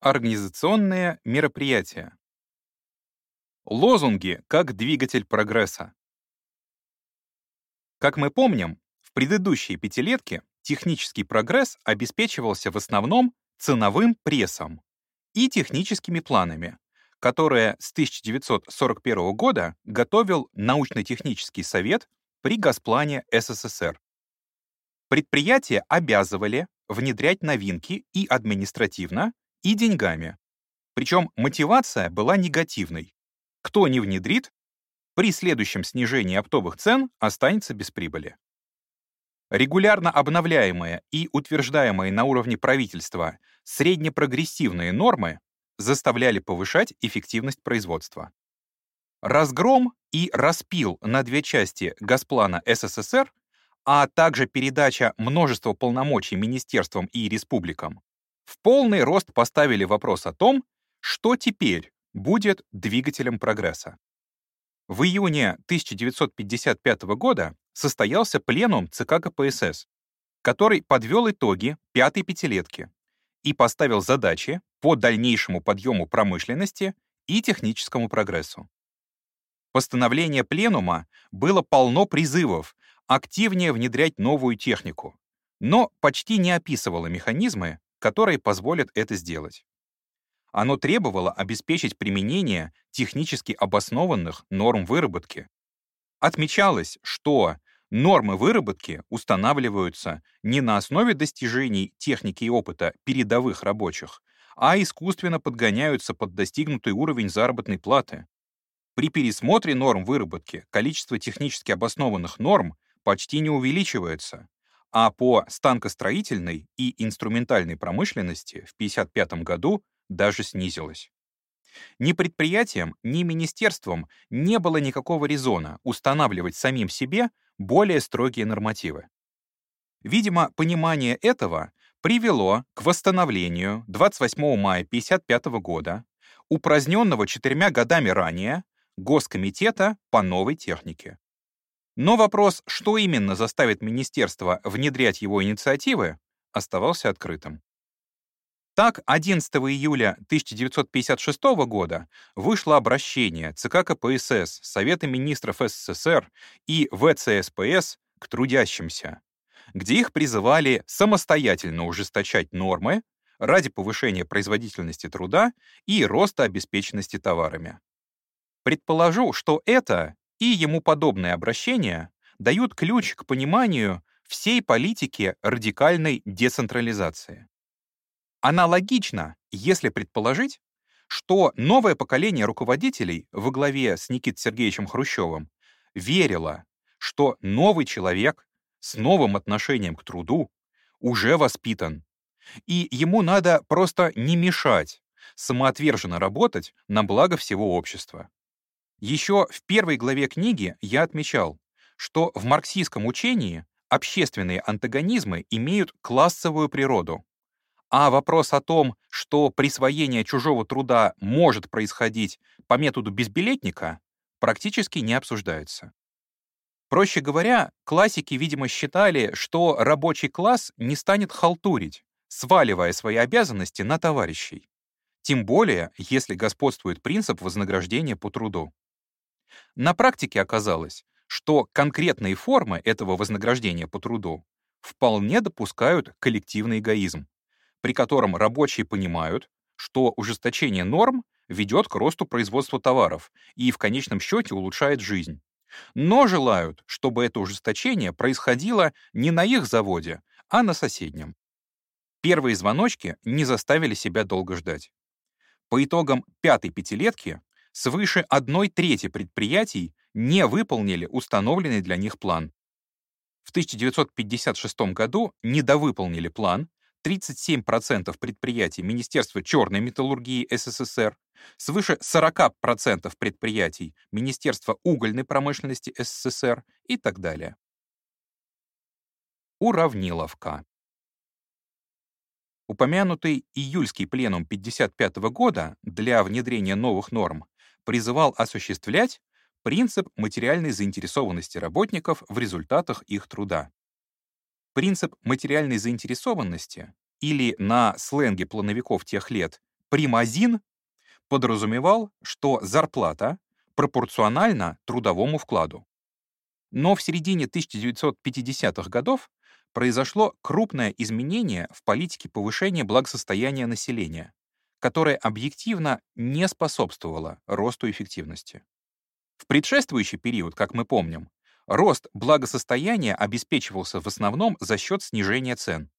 Организационные мероприятия. Лозунги как двигатель прогресса. Как мы помним, в предыдущие пятилетки технический прогресс обеспечивался в основном ценовым прессом и техническими планами, которые с 1941 года готовил научно-технический совет при Госплане СССР. Предприятия обязывали внедрять новинки и административно, и деньгами. Причем мотивация была негативной. Кто не внедрит, при следующем снижении оптовых цен останется без прибыли. Регулярно обновляемые и утверждаемые на уровне правительства среднепрогрессивные нормы заставляли повышать эффективность производства. Разгром и распил на две части Госплана СССР, а также передача множества полномочий министерствам и республикам в полный рост поставили вопрос о том, что теперь будет двигателем прогресса. В июне 1955 года состоялся пленум ЦК КПСС, который подвел итоги пятой пятилетки и поставил задачи по дальнейшему подъему промышленности и техническому прогрессу. Постановление пленума было полно призывов активнее внедрять новую технику, но почти не описывало механизмы, которые позволят это сделать. Оно требовало обеспечить применение технически обоснованных норм выработки. Отмечалось, что нормы выработки устанавливаются не на основе достижений техники и опыта передовых рабочих, а искусственно подгоняются под достигнутый уровень заработной платы. При пересмотре норм выработки количество технически обоснованных норм почти не увеличивается, а по станкостроительной и инструментальной промышленности в 1955 году даже снизилась. Ни предприятиям, ни министерствам не было никакого резона устанавливать самим себе более строгие нормативы. Видимо, понимание этого привело к восстановлению 28 мая 1955 года упраздненного четырьмя годами ранее Госкомитета по новой технике. Но вопрос, что именно заставит министерство внедрять его инициативы, оставался открытым. Так, 11 июля 1956 года вышло обращение ЦК КПСС, Совета министров СССР и ВЦСПС к трудящимся, где их призывали самостоятельно ужесточать нормы ради повышения производительности труда и роста обеспеченности товарами. Предположу, что это и ему подобные обращения дают ключ к пониманию всей политики радикальной децентрализации. Аналогично, если предположить, что новое поколение руководителей во главе с Никитой Сергеевичем Хрущевым верило, что новый человек с новым отношением к труду уже воспитан, и ему надо просто не мешать самоотверженно работать на благо всего общества. Еще в первой главе книги я отмечал, что в марксистском учении общественные антагонизмы имеют классовую природу, а вопрос о том, что присвоение чужого труда может происходить по методу безбилетника, практически не обсуждается. Проще говоря, классики, видимо, считали, что рабочий класс не станет халтурить, сваливая свои обязанности на товарищей. Тем более, если господствует принцип вознаграждения по труду. На практике оказалось, что конкретные формы этого вознаграждения по труду вполне допускают коллективный эгоизм, при котором рабочие понимают, что ужесточение норм ведет к росту производства товаров и в конечном счете улучшает жизнь. Но желают, чтобы это ужесточение происходило не на их заводе, а на соседнем. Первые звоночки не заставили себя долго ждать. По итогам пятой пятилетки свыше одной трети предприятий не выполнили установленный для них план. В 1956 году недовыполнили план 37% предприятий Министерства черной металлургии СССР, свыше 40% предприятий Министерства угольной промышленности СССР и так далее. Уравниловка. Упомянутый июльский пленум 1955 года для внедрения новых норм призывал осуществлять принцип материальной заинтересованности работников в результатах их труда. Принцип материальной заинтересованности, или на сленге плановиков тех лет примазин подразумевал, что зарплата пропорциональна трудовому вкладу. Но в середине 1950-х годов произошло крупное изменение в политике повышения благосостояния населения, которое объективно не способствовало росту эффективности. В предшествующий период, как мы помним, рост благосостояния обеспечивался в основном за счет снижения цен.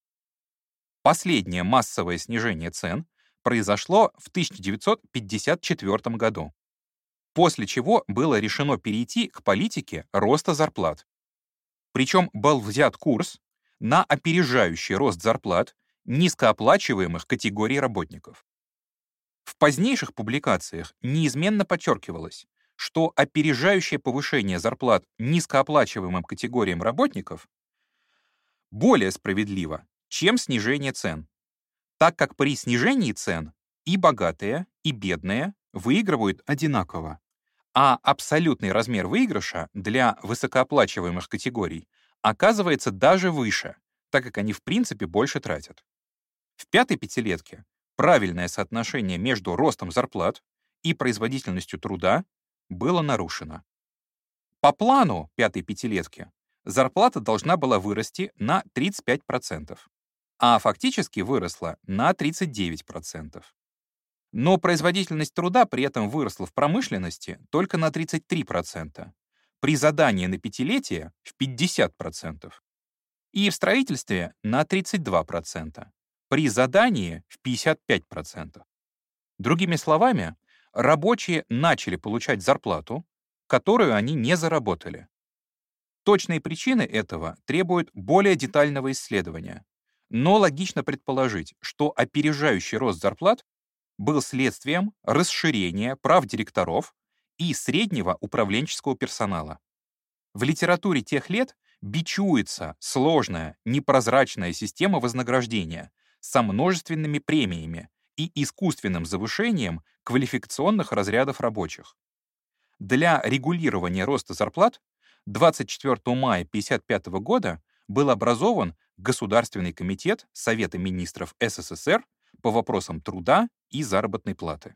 Последнее массовое снижение цен произошло в 1954 году, после чего было решено перейти к политике роста зарплат. Причем был взят курс на опережающий рост зарплат низкооплачиваемых категорий работников. В позднейших публикациях неизменно подчеркивалось, что опережающее повышение зарплат низкооплачиваемым категориям работников более справедливо, чем снижение цен, так как при снижении цен и богатые, и бедные выигрывают одинаково, а абсолютный размер выигрыша для высокооплачиваемых категорий оказывается даже выше, так как они в принципе больше тратят. В пятой пятилетке правильное соотношение между ростом зарплат и производительностью труда было нарушено. По плану пятой пятилетки зарплата должна была вырасти на 35%, а фактически выросла на 39%. Но производительность труда при этом выросла в промышленности только на 33%, при задании на пятилетие в 50%, и в строительстве на 32%, при задании в 55%. Другими словами, рабочие начали получать зарплату, которую они не заработали. Точные причины этого требуют более детального исследования, но логично предположить, что опережающий рост зарплат был следствием расширения прав директоров и среднего управленческого персонала. В литературе тех лет бичуется сложная, непрозрачная система вознаграждения со множественными премиями и искусственным завышением квалификационных разрядов рабочих. Для регулирования роста зарплат 24 мая 1955 года был образован Государственный комитет Совета министров СССР по вопросам труда и заработной платы.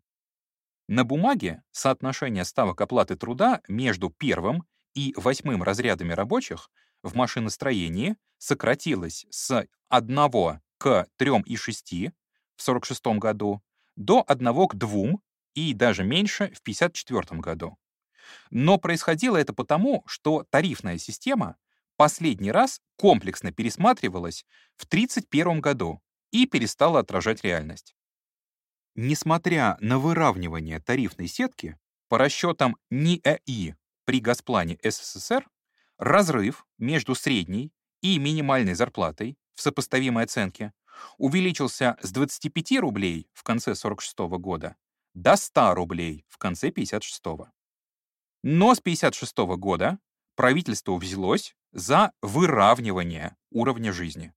На бумаге соотношение ставок оплаты труда между первым и восьмым разрядами рабочих в машиностроении сократилось с 1 к 3,6 в 1946 году до 1 к 2 и даже меньше в 1954 году. Но происходило это потому, что тарифная система последний раз комплексно пересматривалась в 1931 году и перестала отражать реальность. Несмотря на выравнивание тарифной сетки, по расчетам НИЭИ при Госплане СССР, разрыв между средней и минимальной зарплатой в сопоставимой оценке увеличился с 25 рублей в конце 46 года до 100 рублей в конце 56 -го. Но с 56 года правительство взялось за выравнивание уровня жизни.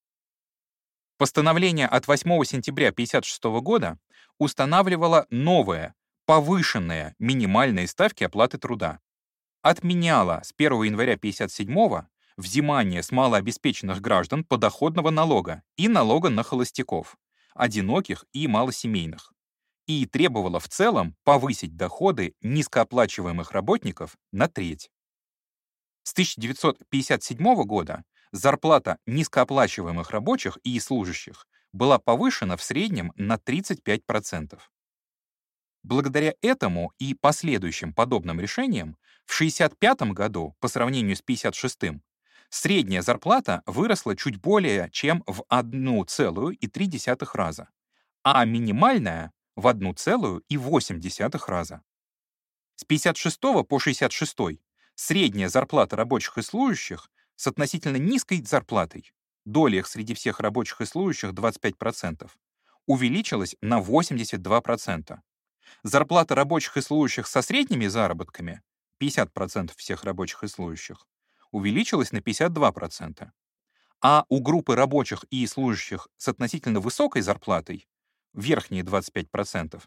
Постановление от 8 сентября 1956 года устанавливало новые, повышенные минимальные ставки оплаты труда. Отменяло с 1 января 1957 взимание с малообеспеченных граждан подоходного налога и налога на холостяков, одиноких и малосемейных, и требовало в целом повысить доходы низкооплачиваемых работников на треть. С 1957 года зарплата низкооплачиваемых рабочих и служащих была повышена в среднем на 35%. Благодаря этому и последующим подобным решениям в 1965 году по сравнению с 1956 средняя зарплата выросла чуть более чем в 1,3 раза, а минимальная — в 1,8 раза. С 56 по 66 средняя зарплата рабочих и служащих с относительно низкой зарплатой, доля их среди всех рабочих и служащих 25%, увеличилась на 82%. Зарплата рабочих и служащих со средними заработками, 50% всех рабочих и служащих, увеличилась на 52%. А у группы рабочих и служащих с относительно высокой зарплатой, верхние 25%,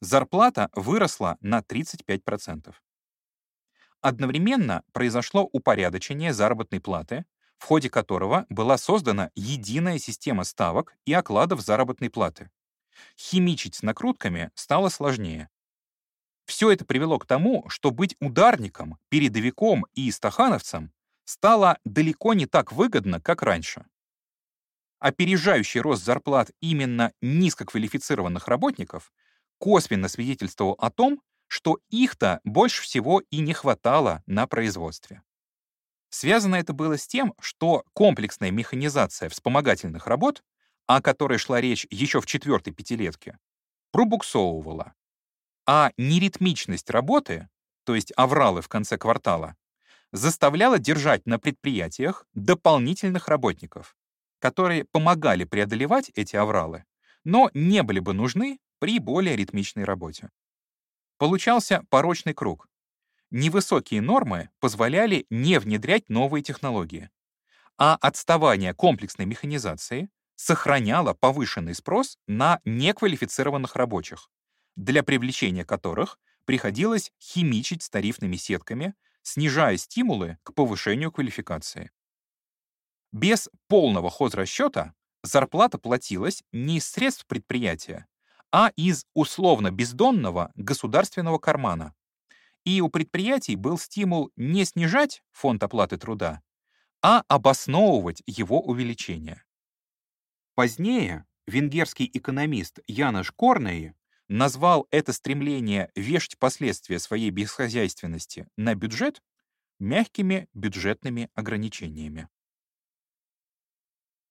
зарплата выросла на 35%. Одновременно произошло упорядочение заработной платы, в ходе которого была создана единая система ставок и окладов заработной платы. Химичить с накрутками стало сложнее. Все это привело к тому, что быть ударником, передовиком и стахановцем стало далеко не так выгодно, как раньше. Опережающий рост зарплат именно низкоквалифицированных работников косвенно свидетельствовал о том, что их-то больше всего и не хватало на производстве. Связано это было с тем, что комплексная механизация вспомогательных работ, о которой шла речь еще в четвертой пятилетке, пробуксовывала, а неритмичность работы, то есть авралы в конце квартала, заставляла держать на предприятиях дополнительных работников, которые помогали преодолевать эти авралы, но не были бы нужны при более ритмичной работе. Получался порочный круг. Невысокие нормы позволяли не внедрять новые технологии, а отставание комплексной механизации сохраняло повышенный спрос на неквалифицированных рабочих, для привлечения которых приходилось химичить с тарифными сетками, снижая стимулы к повышению квалификации. Без полного хозрасчета зарплата платилась не из средств предприятия, а из условно бездонного государственного кармана. И у предприятий был стимул не снижать фонд оплаты труда, а обосновывать его увеличение. Позднее венгерский экономист Янош Корней назвал это стремление вешать последствия своей бесхозяйственности на бюджет мягкими бюджетными ограничениями.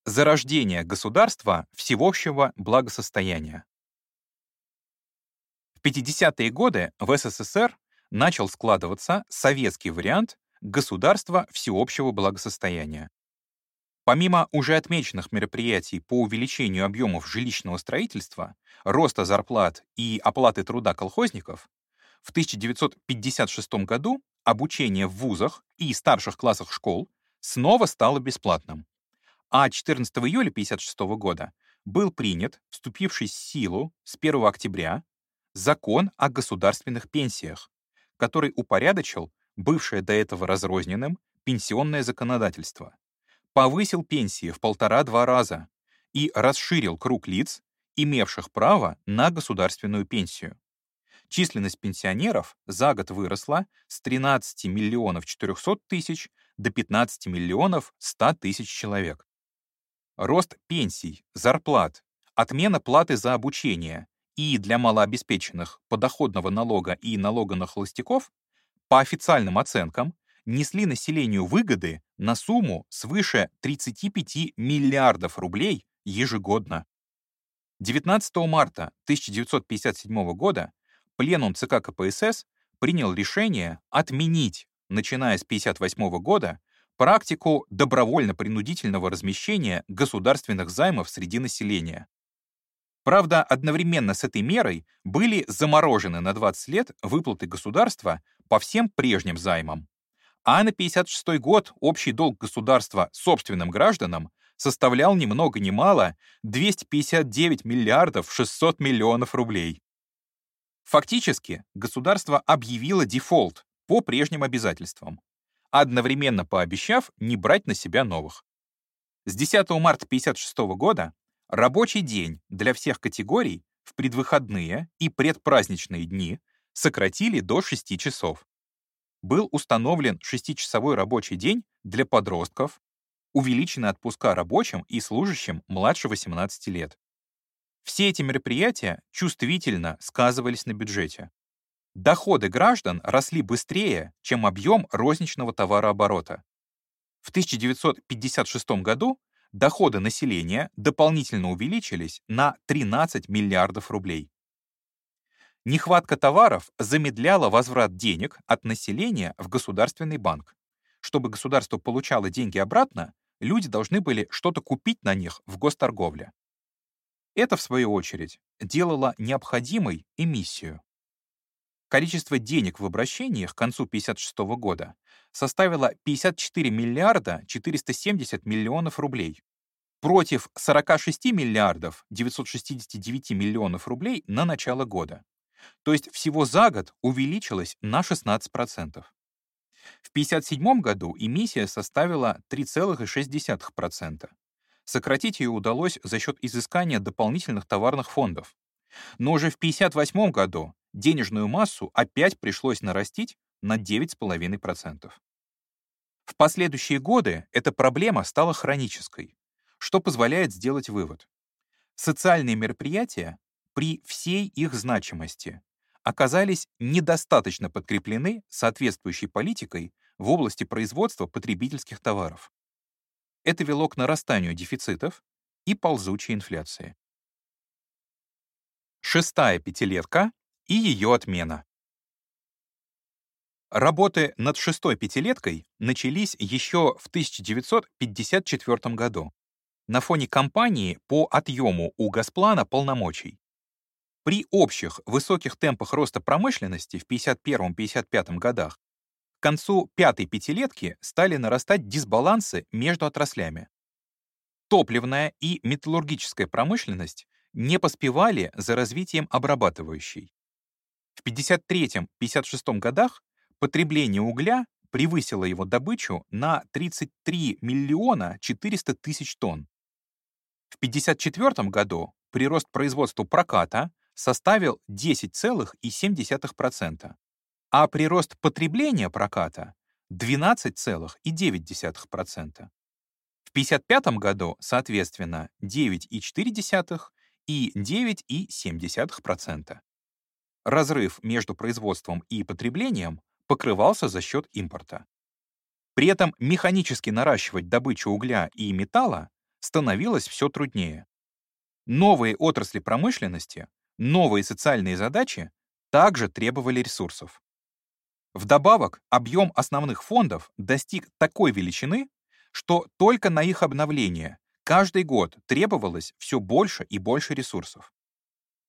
Зарождение государства всеобщего благосостояния. В 50-е годы в СССР начал складываться советский вариант государства всеобщего благосостояния. Помимо уже отмеченных мероприятий по увеличению объемов жилищного строительства, роста зарплат и оплаты труда колхозников, в 1956 году обучение в вузах и старших классах школ снова стало бесплатным. А 14 июля 1956 года был принят, вступивший в силу с 1 октября, закон о государственных пенсиях, который упорядочил бывшее до этого разрозненным пенсионное законодательство, повысил пенсии в полтора-два раза и расширил круг лиц, имевших право на государственную пенсию. Численность пенсионеров за год выросла с 13 миллионов 400 тысяч до 15 миллионов 100 тысяч человек. Рост пенсий, зарплат, отмена платы за обучение и для малообеспеченных подоходного налога и налога на холостяков по официальным оценкам несли населению выгоды на сумму свыше 35 миллиардов рублей ежегодно. 19 марта 1957 года Пленум ЦК КПСС принял решение отменить, начиная с 1958 года, практику добровольно-принудительного размещения государственных займов среди населения. Правда, одновременно с этой мерой были заморожены на 20 лет выплаты государства по всем прежним займам. А на 56 год общий долг государства собственным гражданам составлял ни много ни мало 259 миллиардов 600 миллионов рублей. Фактически, государство объявило дефолт по прежним обязательствам, одновременно пообещав не брать на себя новых. С 10 марта 1956 года рабочий день для всех категорий в предвыходные и предпраздничные дни сократили до 6 часов был установлен шестичасовой рабочий день для подростков, увеличены отпуска рабочим и служащим младше 18 лет. Все эти мероприятия чувствительно сказывались на бюджете. Доходы граждан росли быстрее, чем объем розничного товарооборота. В 1956 году доходы населения дополнительно увеличились на 13 миллиардов рублей. Нехватка товаров замедляла возврат денег от населения в государственный банк. Чтобы государство получало деньги обратно, люди должны были что-то купить на них в госторговле. Это, в свою очередь, делало необходимой эмиссию. Количество денег в обращениях к концу 1956 года составило 54 миллиарда 470 миллионов рублей против 46 миллиардов 969 миллионов рублей на начало года. То есть всего за год увеличилась на 16%. В 1957 году эмиссия составила 3,6%. Сократить ее удалось за счет изыскания дополнительных товарных фондов. Но уже в 1958 году денежную массу опять пришлось нарастить на 9,5%. В последующие годы эта проблема стала хронической, что позволяет сделать вывод. Социальные мероприятия при всей их значимости оказались недостаточно подкреплены соответствующей политикой в области производства потребительских товаров. Это вело к нарастанию дефицитов и ползучей инфляции. Шестая пятилетка и ее отмена. Работы над шестой пятилеткой начались еще в 1954 году на фоне кампании по отъему у Газплана полномочий. При общих высоких темпах роста промышленности в 1951-1955 годах к концу пятой пятилетки стали нарастать дисбалансы между отраслями. Топливная и металлургическая промышленность не поспевали за развитием обрабатывающей. В 1953-1956 годах потребление угля превысило его добычу на 33 миллиона 400 тысяч тонн. В 1954 году прирост производства проката составил 10,7%, а прирост потребления проката — 12,9%. В 1955 году, соответственно, 9,4% и 9,7%. Разрыв между производством и потреблением покрывался за счет импорта. При этом механически наращивать добычу угля и металла становилось все труднее. Новые отрасли промышленности, новые социальные задачи также требовали ресурсов. Вдобавок, объем основных фондов достиг такой величины, что только на их обновление каждый год требовалось все больше и больше ресурсов.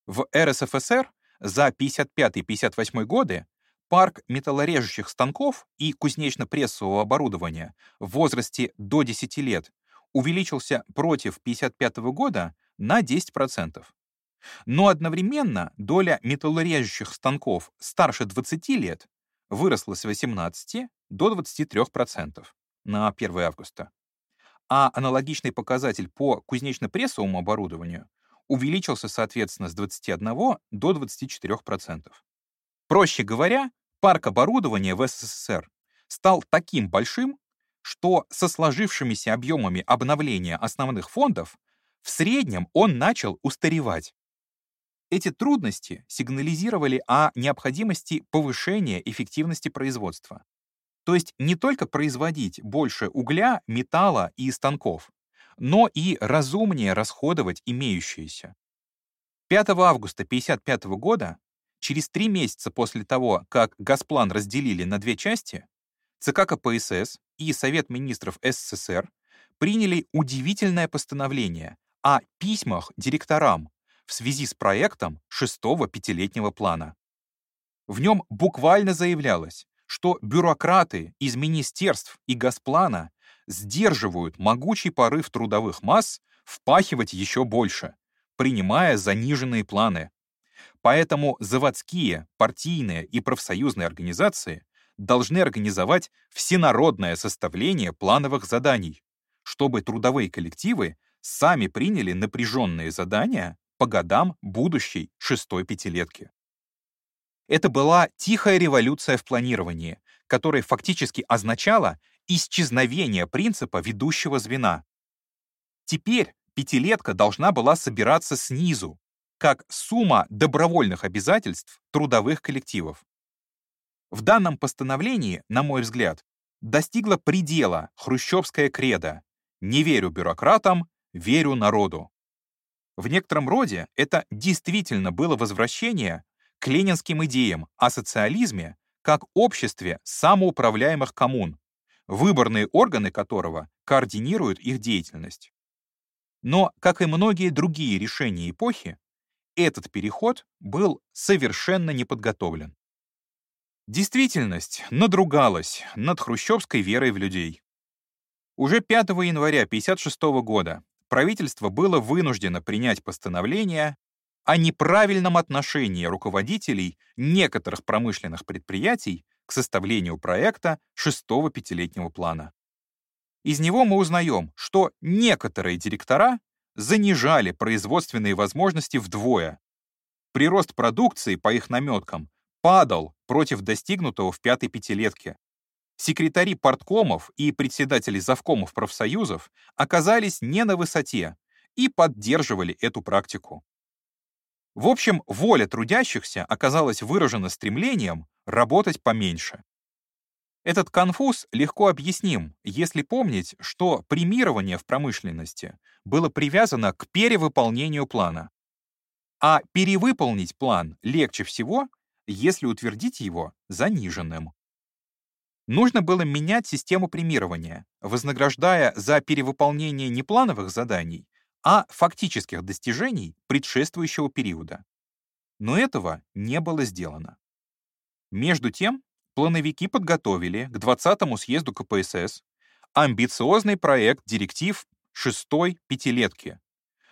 В РСФСР за 55-58 годы парк металлорежущих станков и кузнечно-прессового оборудования в возрасте до 10 лет увеличился против 55 года на 10%. Но одновременно доля металлорежущих станков старше 20 лет выросла с 18 до 23% на 1 августа. А аналогичный показатель по кузнечно-прессовому оборудованию увеличился, соответственно, с 21 до 24%. Проще говоря, парк оборудования в СССР стал таким большим, что со сложившимися объемами обновления основных фондов в среднем он начал устаревать. Эти трудности сигнализировали о необходимости повышения эффективности производства. То есть не только производить больше угля, металла и станков, но и разумнее расходовать имеющиеся. 5 августа 1955 года, через три месяца после того, как Газплан разделили на две части, ЦК КПСС и Совет министров СССР приняли удивительное постановление о письмах директорам в связи с проектом шестого пятилетнего плана. В нем буквально заявлялось, что бюрократы из министерств и Госплана сдерживают могучий порыв трудовых масс впахивать еще больше, принимая заниженные планы. Поэтому заводские, партийные и профсоюзные организации должны организовать всенародное составление плановых заданий, чтобы трудовые коллективы сами приняли напряженные задания по годам будущей шестой пятилетки. Это была тихая революция в планировании, которая фактически означала исчезновение принципа ведущего звена. Теперь пятилетка должна была собираться снизу, как сумма добровольных обязательств трудовых коллективов. В данном постановлении, на мой взгляд, достигла предела хрущевская кредо «Не верю бюрократам, верю народу». В некотором роде это действительно было возвращение к ленинским идеям о социализме как обществе самоуправляемых коммун, выборные органы которого координируют их деятельность. Но, как и многие другие решения эпохи, этот переход был совершенно не подготовлен. Действительность надругалась над хрущевской верой в людей. Уже 5 января 1956 года правительство было вынуждено принять постановление о неправильном отношении руководителей некоторых промышленных предприятий к составлению проекта шестого пятилетнего плана. Из него мы узнаем, что некоторые директора занижали производственные возможности вдвое. Прирост продукции, по их наметкам, падал против достигнутого в пятой пятилетке. Секретари порткомов и председатели завкомов профсоюзов оказались не на высоте и поддерживали эту практику. В общем, воля трудящихся оказалась выражена стремлением работать поменьше. Этот конфуз легко объясним, если помнить, что премирование в промышленности было привязано к перевыполнению плана. А перевыполнить план легче всего, если утвердить его заниженным. Нужно было менять систему премирования, вознаграждая за перевыполнение не плановых заданий, а фактических достижений предшествующего периода. Но этого не было сделано. Между тем, плановики подготовили к 20-му съезду КПСС амбициозный проект директив шестой пятилетки,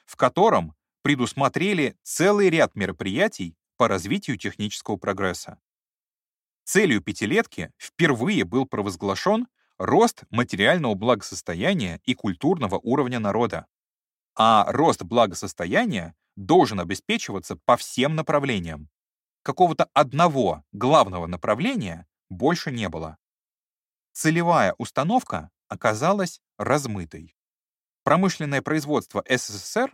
в котором предусмотрели целый ряд мероприятий по развитию технического прогресса. Целью пятилетки впервые был провозглашен рост материального благосостояния и культурного уровня народа. А рост благосостояния должен обеспечиваться по всем направлениям. Какого-то одного главного направления больше не было. Целевая установка оказалась размытой. Промышленное производство СССР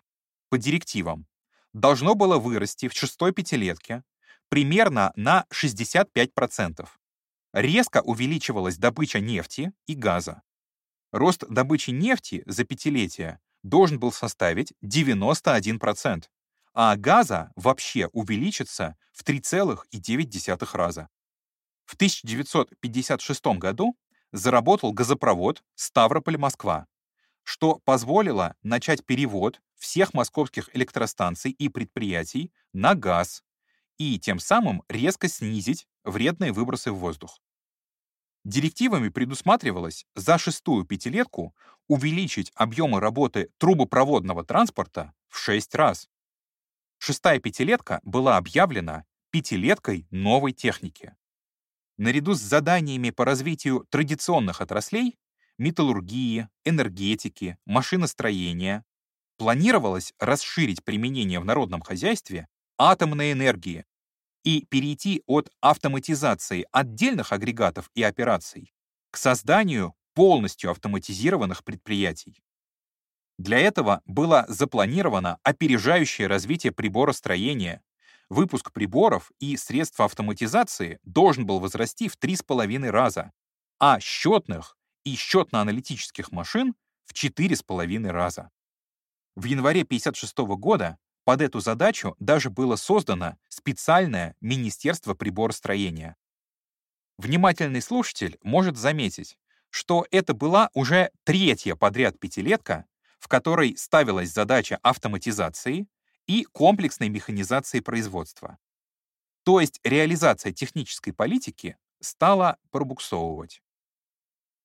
по директивам должно было вырасти в шестой пятилетке примерно на 65%. Резко увеличивалась добыча нефти и газа. Рост добычи нефти за пятилетие должен был составить 91%, а газа вообще увеличится в 3,9 раза. В 1956 году заработал газопровод Ставрополь-Москва, что позволило начать перевод всех московских электростанций и предприятий на газ и тем самым резко снизить вредные выбросы в воздух. Директивами предусматривалось за шестую пятилетку увеличить объемы работы трубопроводного транспорта в 6 раз. Шестая пятилетка была объявлена пятилеткой новой техники. Наряду с заданиями по развитию традиционных отраслей металлургии, энергетики, машиностроения планировалось расширить применение в народном хозяйстве атомной энергии и перейти от автоматизации отдельных агрегатов и операций к созданию полностью автоматизированных предприятий. Для этого было запланировано опережающее развитие приборостроения. Выпуск приборов и средств автоматизации должен был возрасти в 3,5 раза, а счетных и счетно-аналитических машин в 4,5 раза. В январе 1956 года под эту задачу даже было создано специальное Министерство приборостроения. Внимательный слушатель может заметить, что это была уже третья подряд пятилетка, в которой ставилась задача автоматизации и комплексной механизации производства. То есть реализация технической политики стала пробуксовывать.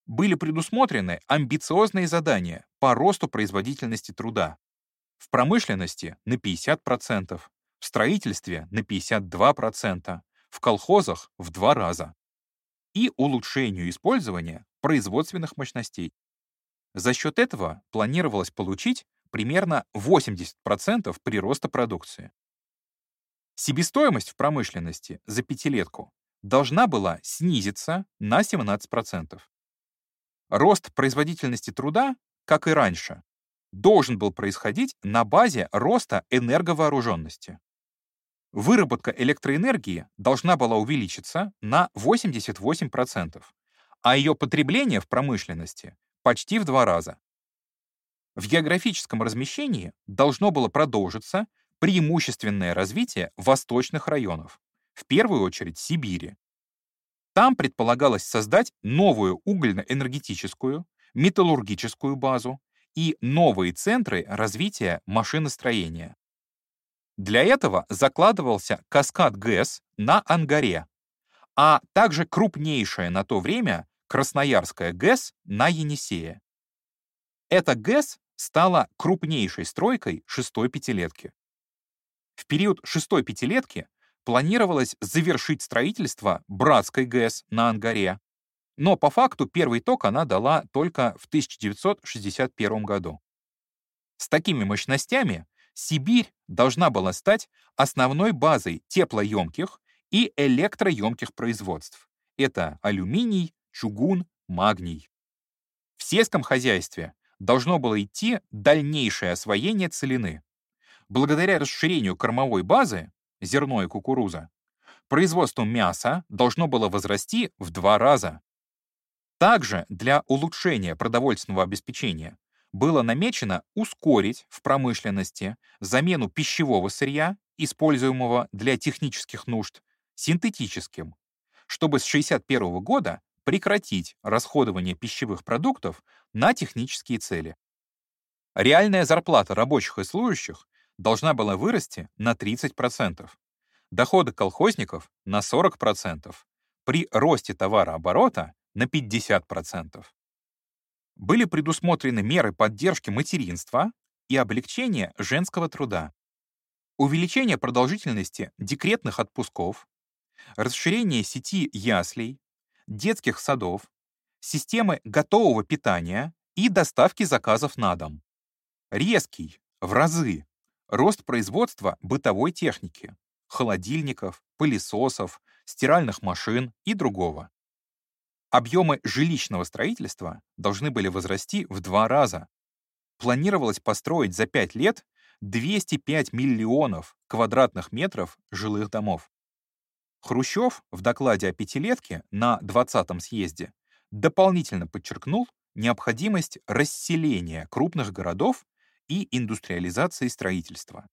Были предусмотрены амбициозные задания по росту производительности труда, в промышленности на 50%, в строительстве на 52%, в колхозах в два раза. И улучшению использования производственных мощностей. За счет этого планировалось получить примерно 80% прироста продукции. Себестоимость в промышленности за пятилетку должна была снизиться на 17%. Рост производительности труда, как и раньше, должен был происходить на базе роста энерговооруженности. Выработка электроэнергии должна была увеличиться на 88%, а ее потребление в промышленности почти в два раза. В географическом размещении должно было продолжиться преимущественное развитие восточных районов, в первую очередь Сибири. Там предполагалось создать новую угольно-энергетическую, металлургическую базу и новые центры развития машиностроения. Для этого закладывался каскад ГЭС на Ангаре, а также крупнейшая на то время Красноярская ГЭС на Енисее. Эта ГЭС стала крупнейшей стройкой шестой пятилетки. В период шестой пятилетки планировалось завершить строительство Братской ГЭС на Ангаре, Но по факту первый ток она дала только в 1961 году. С такими мощностями Сибирь должна была стать основной базой теплоемких и электроемких производств. Это алюминий, чугун, магний. В сельском хозяйстве должно было идти дальнейшее освоение целины. Благодаря расширению кормовой базы, зерно и кукуруза, производство мяса должно было возрасти в два раза. Также для улучшения продовольственного обеспечения было намечено ускорить в промышленности замену пищевого сырья, используемого для технических нужд, синтетическим, чтобы с 1961 года прекратить расходование пищевых продуктов на технические цели. Реальная зарплата рабочих и служащих должна была вырасти на 30%, доходы колхозников — на 40%, при росте товарооборота — на 50%. Были предусмотрены меры поддержки материнства и облегчения женского труда, увеличение продолжительности декретных отпусков, расширение сети яслей, детских садов, системы готового питания и доставки заказов на дом. Резкий, в разы, рост производства бытовой техники, холодильников, пылесосов, стиральных машин и другого. Объемы жилищного строительства должны были возрасти в два раза. Планировалось построить за пять лет 205 миллионов квадратных метров жилых домов. Хрущев в докладе о пятилетке на 20-м съезде дополнительно подчеркнул необходимость расселения крупных городов и индустриализации строительства.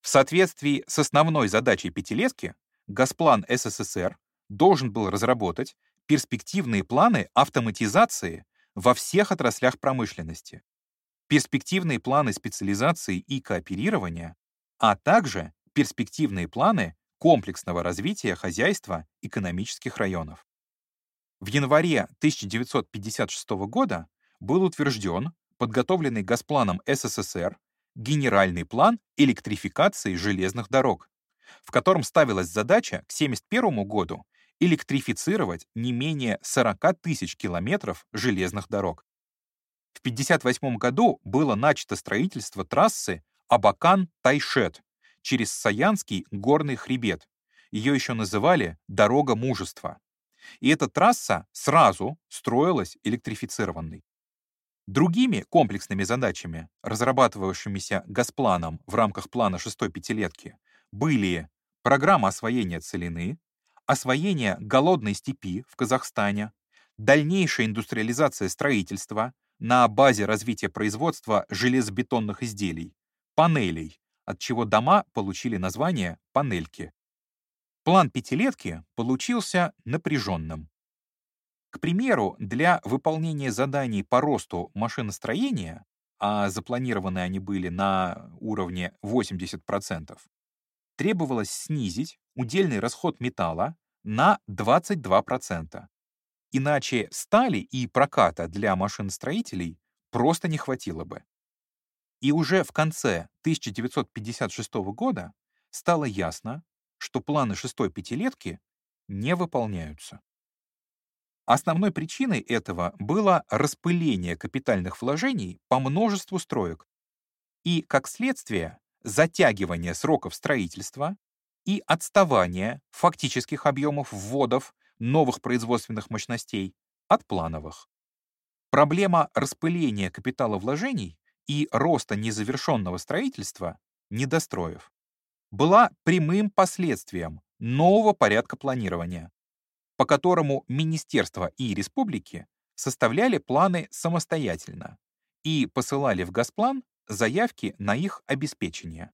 В соответствии с основной задачей пятилетки Госплан СССР должен был разработать перспективные планы автоматизации во всех отраслях промышленности, перспективные планы специализации и кооперирования, а также перспективные планы комплексного развития хозяйства экономических районов. В январе 1956 года был утвержден подготовленный Госпланом СССР Генеральный план электрификации железных дорог, в котором ставилась задача к 1971 году электрифицировать не менее 40 тысяч километров железных дорог. В 1958 году было начато строительство трассы Абакан-Тайшет через Саянский горный хребет. Ее еще называли «Дорога мужества». И эта трасса сразу строилась электрифицированной. Другими комплексными задачами, разрабатывавшимися Госпланом в рамках плана шестой пятилетки, были программа освоения целины, освоение голодной степи в Казахстане, дальнейшая индустриализация строительства на базе развития производства железобетонных изделий, панелей, от чего дома получили название «панельки». План пятилетки получился напряженным. К примеру, для выполнения заданий по росту машиностроения, а запланированы они были на уровне 80%, требовалось снизить удельный расход металла на 22%. Иначе стали и проката для машиностроителей просто не хватило бы. И уже в конце 1956 года стало ясно, что планы шестой пятилетки не выполняются. Основной причиной этого было распыление капитальных вложений по множеству строек и, как следствие, затягивание сроков строительства и отставание фактических объемов вводов новых производственных мощностей от плановых. Проблема распыления капитала вложений и роста незавершенного строительства, недостроев, была прямым последствием нового порядка планирования, по которому министерства и республики составляли планы самостоятельно и посылали в Госплан заявки на их обеспечение.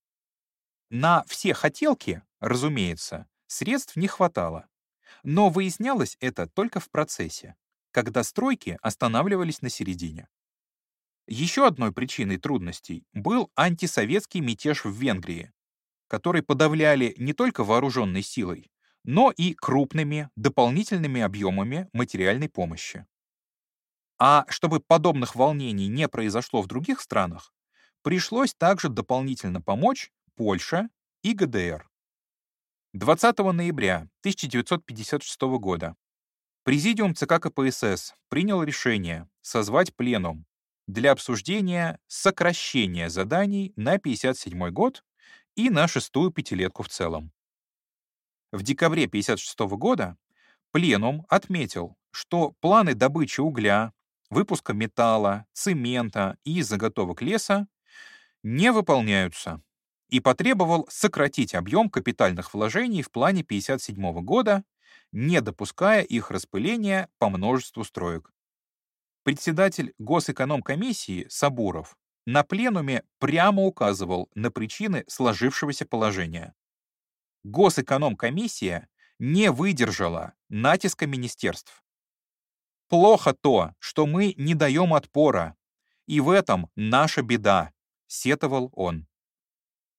На все хотелки, разумеется, средств не хватало, но выяснялось это только в процессе, когда стройки останавливались на середине. Еще одной причиной трудностей был антисоветский мятеж в Венгрии, который подавляли не только вооруженной силой, но и крупными дополнительными объемами материальной помощи. А чтобы подобных волнений не произошло в других странах, пришлось также дополнительно помочь Польша и ГДР. 20 ноября 1956 года Президиум ЦК КПСС принял решение созвать пленум для обсуждения сокращения заданий на 57 год и на шестую пятилетку в целом. В декабре 56 года Пленум отметил, что планы добычи угля, выпуска металла, цемента и заготовок леса не выполняются и потребовал сократить объем капитальных вложений в плане 1957 года, не допуская их распыления по множеству строек. Председатель Госэкономкомиссии Сабуров на пленуме прямо указывал на причины сложившегося положения. Госэкономкомиссия не выдержала натиска министерств. Плохо то, что мы не даем отпора, и в этом наша беда, сетовал он.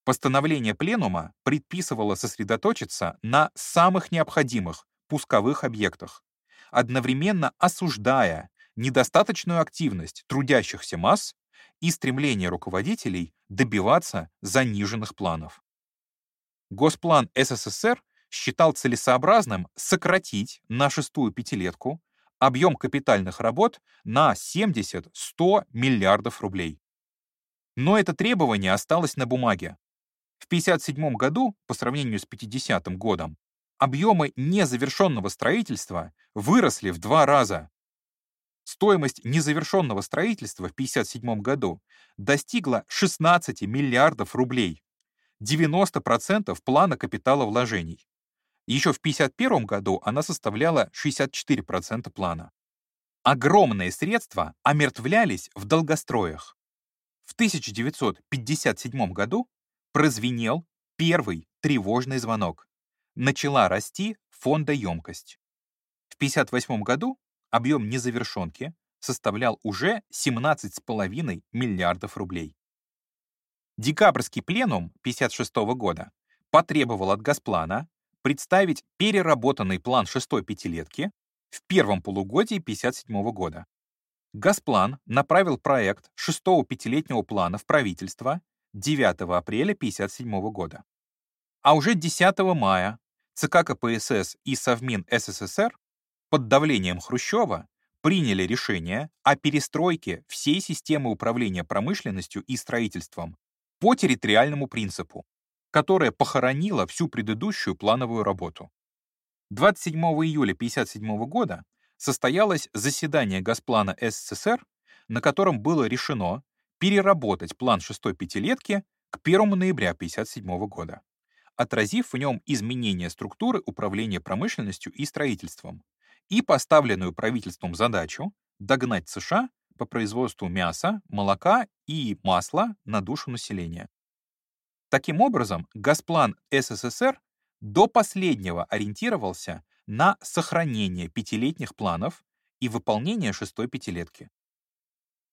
Постановление Пленума предписывало сосредоточиться на самых необходимых пусковых объектах, одновременно осуждая недостаточную активность трудящихся масс и стремление руководителей добиваться заниженных планов. Госплан СССР считал целесообразным сократить на шестую пятилетку объем капитальных работ на 70-100 миллиардов рублей. Но это требование осталось на бумаге. В 1957 году, по сравнению с 50 годом, объемы незавершенного строительства выросли в два раза. Стоимость незавершенного строительства в 1957 году достигла 16 миллиардов рублей, 90% плана капитала вложений. Еще в 1951 году она составляла 64% плана. Огромные средства омертвлялись в долгостроях. В 1957 году прозвенел первый тревожный звонок. Начала расти фондоемкость. В 1958 году объем незавершенки составлял уже 17,5 миллиардов рублей. Декабрьский пленум 1956 года потребовал от Газплана представить переработанный план шестой пятилетки в первом полугодии 1957 года. Газплан направил проект шестого пятилетнего плана в правительство 9 апреля 1957 года. А уже 10 мая ЦК КПСС и Совмин СССР под давлением Хрущева приняли решение о перестройке всей системы управления промышленностью и строительством по территориальному принципу, которая похоронила всю предыдущую плановую работу. 27 июля 1957 года состоялось заседание Госплана СССР, на котором было решено переработать план шестой пятилетки к 1 ноября 1957 года, отразив в нем изменение структуры управления промышленностью и строительством и поставленную правительством задачу догнать США по производству мяса, молока и масла на душу населения. Таким образом, Газплан СССР до последнего ориентировался на сохранение пятилетних планов и выполнение шестой пятилетки.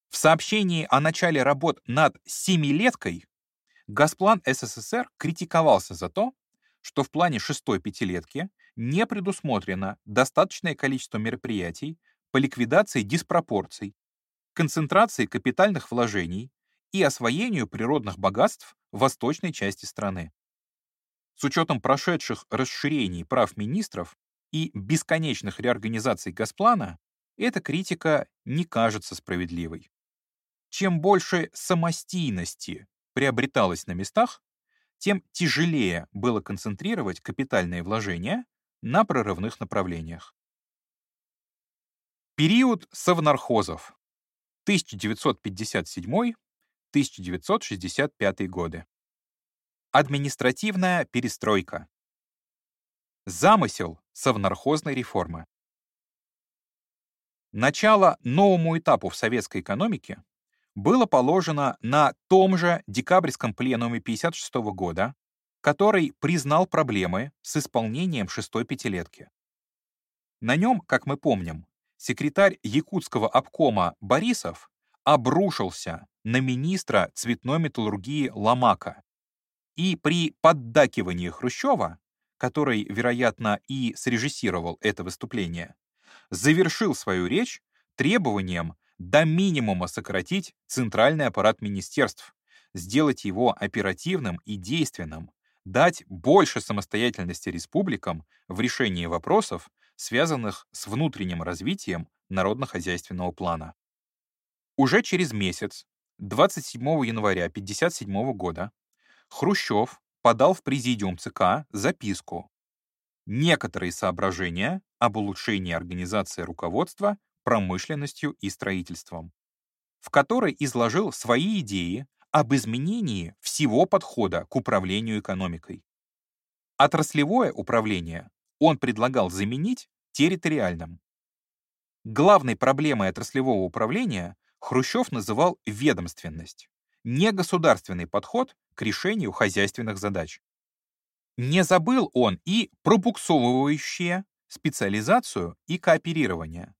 В сообщении о начале работ над семилеткой Газплан СССР критиковался за то, что в плане шестой пятилетки не предусмотрено достаточное количество мероприятий по ликвидации диспропорций, концентрации капитальных вложений и освоению природных богатств восточной части страны. С учетом прошедших расширений прав министров и бесконечных реорганизаций Газплана, эта критика не кажется справедливой. Чем больше самостийности приобреталось на местах, тем тяжелее было концентрировать капитальные вложения на прорывных направлениях. Период совнархозов 1957-1965 годы. Административная перестройка. Замысел совнархозной реформы. Начало новому этапу в советской экономике было положено на том же декабрьском пленуме 1956 года, который признал проблемы с исполнением шестой пятилетки. На нем, как мы помним, секретарь якутского обкома Борисов обрушился на министра цветной металлургии Ломака. И при поддакивании Хрущева, который, вероятно, и срежиссировал это выступление, завершил свою речь требованием до минимума сократить центральный аппарат министерств, сделать его оперативным и действенным, дать больше самостоятельности республикам в решении вопросов, связанных с внутренним развитием народно-хозяйственного плана. Уже через месяц, 27 января 1957 года, Хрущев подал в президиум ЦК записку «Некоторые соображения об улучшении организации руководства промышленностью и строительством», в которой изложил свои идеи об изменении всего подхода к управлению экономикой. Отраслевое управление он предлагал заменить территориальным. Главной проблемой отраслевого управления Хрущев называл ведомственность, негосударственный подход к решению хозяйственных задач. Не забыл он и пробуксовывающие специализацию и кооперирование.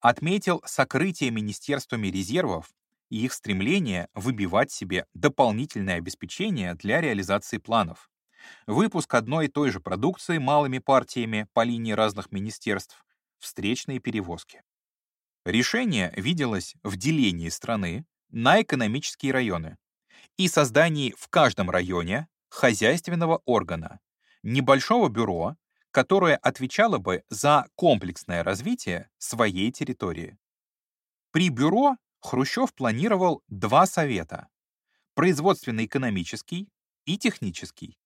Отметил сокрытие министерствами резервов и их стремление выбивать себе дополнительное обеспечение для реализации планов. Выпуск одной и той же продукции малыми партиями по линии разных министерств, встречные перевозки. Решение виделось в делении страны на экономические районы и создании в каждом районе хозяйственного органа, небольшого бюро, которое отвечало бы за комплексное развитие своей территории. При бюро Хрущев планировал два совета — производственно-экономический и технический.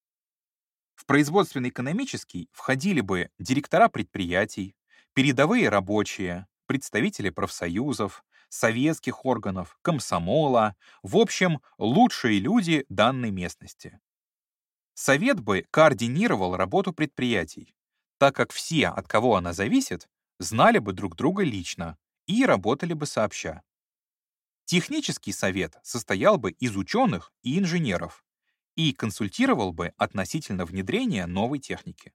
В производственно-экономический входили бы директора предприятий, передовые рабочие, представители профсоюзов, советских органов, комсомола, в общем, лучшие люди данной местности. Совет бы координировал работу предприятий, так как все, от кого она зависит, знали бы друг друга лично и работали бы сообща. Технический совет состоял бы из ученых и инженеров и консультировал бы относительно внедрения новой техники.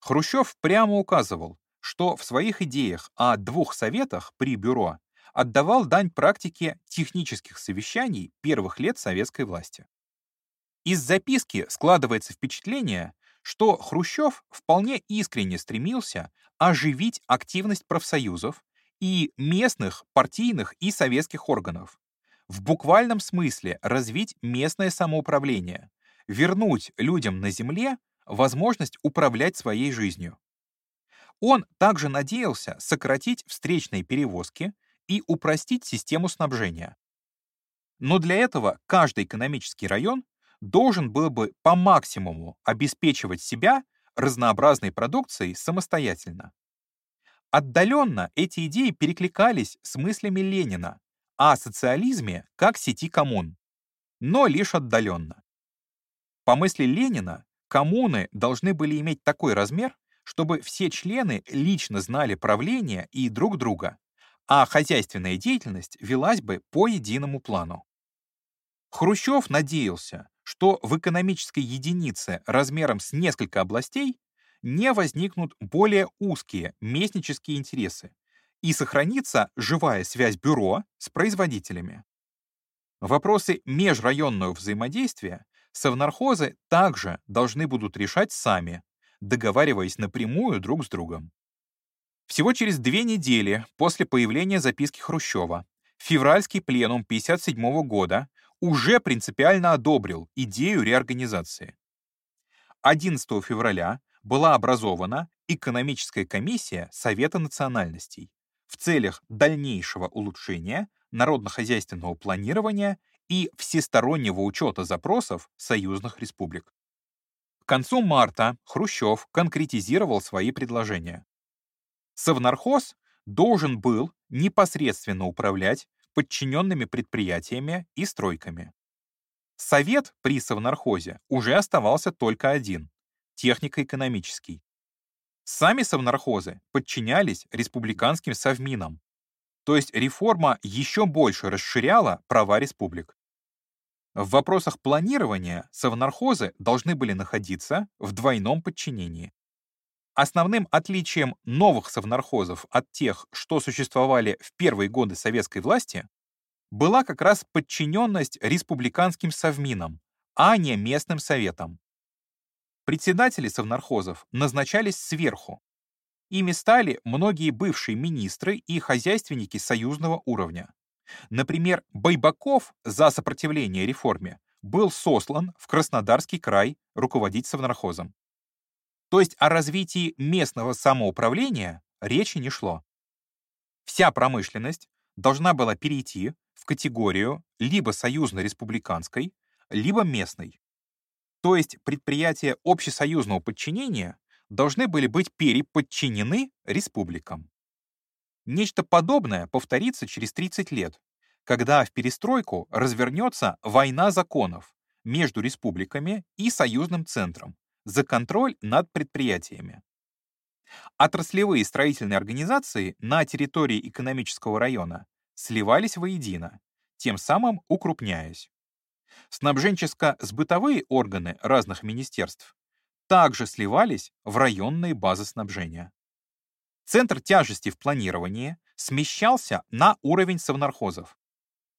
Хрущев прямо указывал, что в своих идеях о двух советах при бюро отдавал дань практике технических совещаний первых лет советской власти. Из записки складывается впечатление, что Хрущев вполне искренне стремился оживить активность профсоюзов и местных партийных и советских органов, в буквальном смысле развить местное самоуправление, вернуть людям на земле возможность управлять своей жизнью. Он также надеялся сократить встречные перевозки и упростить систему снабжения. Но для этого каждый экономический район должен был бы по максимуму обеспечивать себя разнообразной продукцией самостоятельно. Отдаленно эти идеи перекликались с мыслями Ленина о социализме как сети коммун, но лишь отдаленно. По мысли Ленина, коммуны должны были иметь такой размер, чтобы все члены лично знали правление и друг друга, а хозяйственная деятельность велась бы по единому плану. Хрущев надеялся, что в экономической единице размером с несколько областей не возникнут более узкие местнические интересы и сохранится живая связь бюро с производителями. Вопросы межрайонного взаимодействия совнархозы также должны будут решать сами, договариваясь напрямую друг с другом. Всего через две недели после появления записки Хрущева февральский пленум 1957 года уже принципиально одобрил идею реорганизации. 11 февраля была образована экономическая комиссия Совета национальностей в целях дальнейшего улучшения народно-хозяйственного планирования и всестороннего учета запросов союзных республик. К концу марта Хрущев конкретизировал свои предложения. Совнархоз должен был непосредственно управлять подчиненными предприятиями и стройками. Совет при Совнархозе уже оставался только один технико-экономический. Сами совнархозы подчинялись республиканским совминам, то есть реформа еще больше расширяла права республик. В вопросах планирования совнархозы должны были находиться в двойном подчинении. Основным отличием новых совнархозов от тех, что существовали в первые годы советской власти, была как раз подчиненность республиканским совминам, а не местным советам. Председатели совнархозов назначались сверху. Ими стали многие бывшие министры и хозяйственники союзного уровня. Например, Байбаков за сопротивление реформе был сослан в Краснодарский край руководить совнархозом. То есть о развитии местного самоуправления речи не шло. Вся промышленность должна была перейти в категорию либо союзно-республиканской, либо местной. То есть предприятия общесоюзного подчинения должны были быть переподчинены республикам. Нечто подобное повторится через 30 лет, когда в перестройку развернется война законов между республиками и союзным центром за контроль над предприятиями. Отраслевые строительные организации на территории экономического района сливались воедино, тем самым укрупняясь. Снабженческо-сбытовые органы разных министерств также сливались в районные базы снабжения. Центр тяжести в планировании смещался на уровень совнархозов.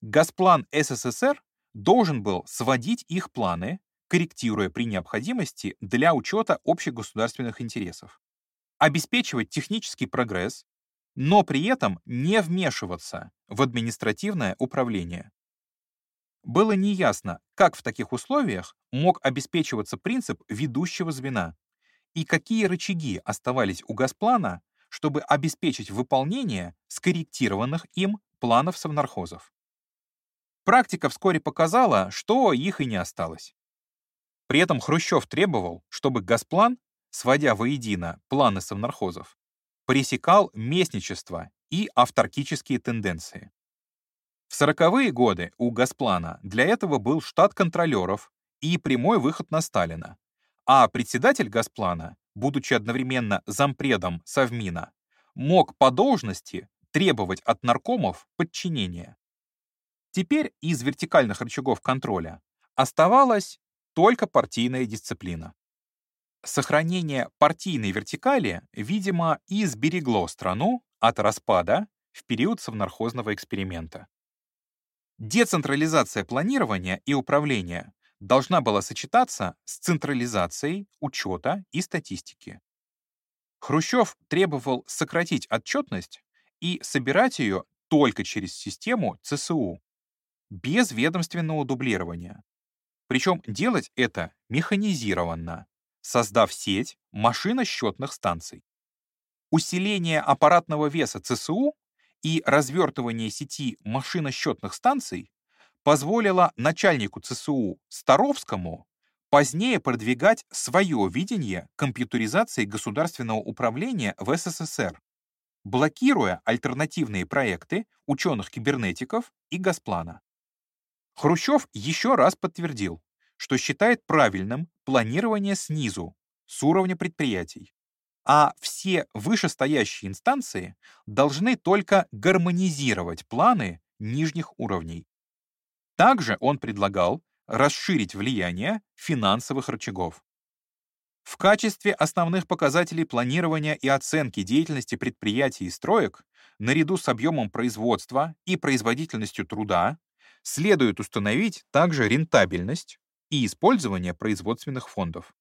Газплан СССР должен был сводить их планы, корректируя при необходимости для учета общегосударственных интересов, обеспечивать технический прогресс, но при этом не вмешиваться в административное управление. Было неясно, как в таких условиях мог обеспечиваться принцип ведущего звена и какие рычаги оставались у Газплана, чтобы обеспечить выполнение скорректированных им планов совнархозов. Практика вскоре показала, что их и не осталось. При этом Хрущев требовал, чтобы Газплан, сводя воедино планы совнархозов, пресекал местничество и авторкические тенденции. В сороковые годы у Газплана для этого был штат контролеров и прямой выход на Сталина, а председатель Газплана, будучи одновременно зампредом Совмина, мог по должности требовать от наркомов подчинения. Теперь из вертикальных рычагов контроля оставалась только партийная дисциплина. Сохранение партийной вертикали, видимо, и сберегло страну от распада в период совнархозного эксперимента. Децентрализация планирования и управления должна была сочетаться с централизацией учета и статистики. Хрущев требовал сократить отчетность и собирать ее только через систему ЦСУ, без ведомственного дублирования. Причем делать это механизированно, создав сеть машиносчетных станций. Усиление аппаратного веса ЦСУ и развертывание сети машиносчетных станций позволило начальнику ЦСУ Старовскому позднее продвигать свое видение компьютеризации государственного управления в СССР, блокируя альтернативные проекты ученых-кибернетиков и Госплана. Хрущев еще раз подтвердил, что считает правильным планирование снизу, с уровня предприятий, а все вышестоящие инстанции должны только гармонизировать планы нижних уровней. Также он предлагал расширить влияние финансовых рычагов. В качестве основных показателей планирования и оценки деятельности предприятий и строек, наряду с объемом производства и производительностью труда, следует установить также рентабельность и использование производственных фондов.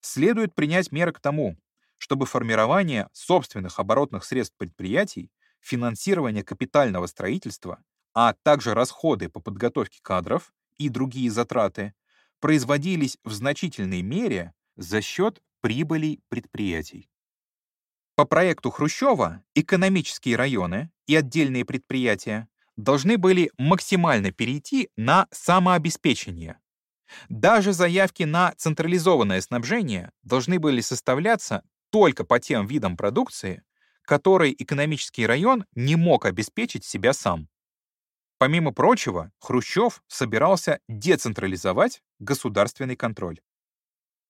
Следует принять меры к тому, чтобы формирование собственных оборотных средств предприятий, финансирование капитального строительства, а также расходы по подготовке кадров и другие затраты производились в значительной мере за счет прибылей предприятий. По проекту Хрущева экономические районы и отдельные предприятия должны были максимально перейти на самообеспечение. Даже заявки на централизованное снабжение должны были составляться только по тем видам продукции, которые экономический район не мог обеспечить себя сам. Помимо прочего, Хрущев собирался децентрализовать государственный контроль.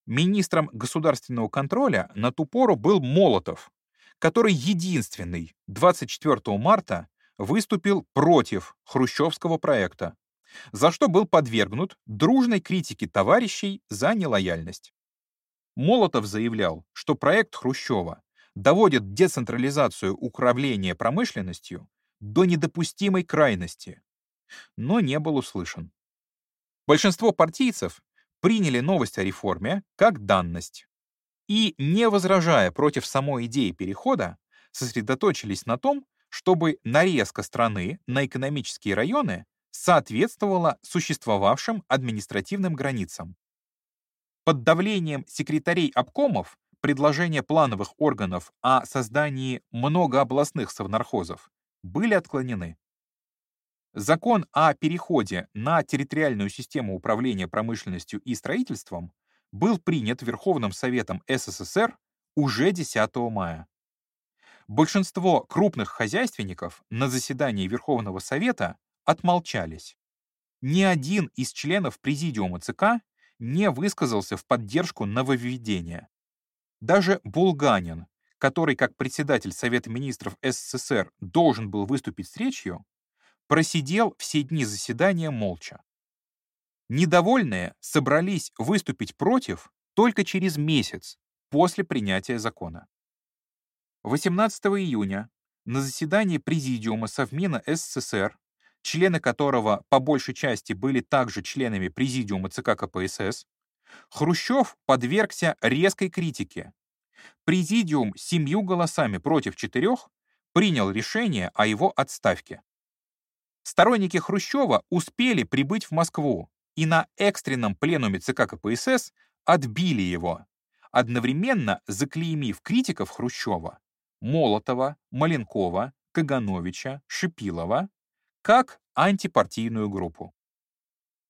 Министром государственного контроля на ту пору был Молотов, который единственный 24 марта выступил против хрущевского проекта, за что был подвергнут дружной критике товарищей за нелояльность. Молотов заявлял, что проект Хрущева доводит децентрализацию управления промышленностью до недопустимой крайности, но не был услышан. Большинство партийцев приняли новость о реформе как данность и, не возражая против самой идеи перехода, сосредоточились на том, чтобы нарезка страны на экономические районы соответствовала существовавшим административным границам, под давлением секретарей обкомов предложения плановых органов о создании многообластных совнархозов были отклонены. Закон о переходе на территориальную систему управления промышленностью и строительством был принят Верховным Советом СССР уже 10 мая. Большинство крупных хозяйственников на заседании Верховного Совета отмолчались. Ни один из членов Президиума ЦК не высказался в поддержку нововведения. Даже Булганин, который как председатель Совета министров СССР должен был выступить с речью, просидел все дни заседания молча. Недовольные собрались выступить против только через месяц после принятия закона. 18 июня на заседании Президиума Совмина СССР, члены которого по большей части были также членами Президиума ЦК КПСС, Хрущев подвергся резкой критике. Президиум семью голосами против четырех принял решение о его отставке. Сторонники Хрущева успели прибыть в Москву и на экстренном пленуме ЦК КПСС отбили его, одновременно заклеймив критиков Хрущева Молотова, Маленкова, Кагановича, Шипилова как антипартийную группу.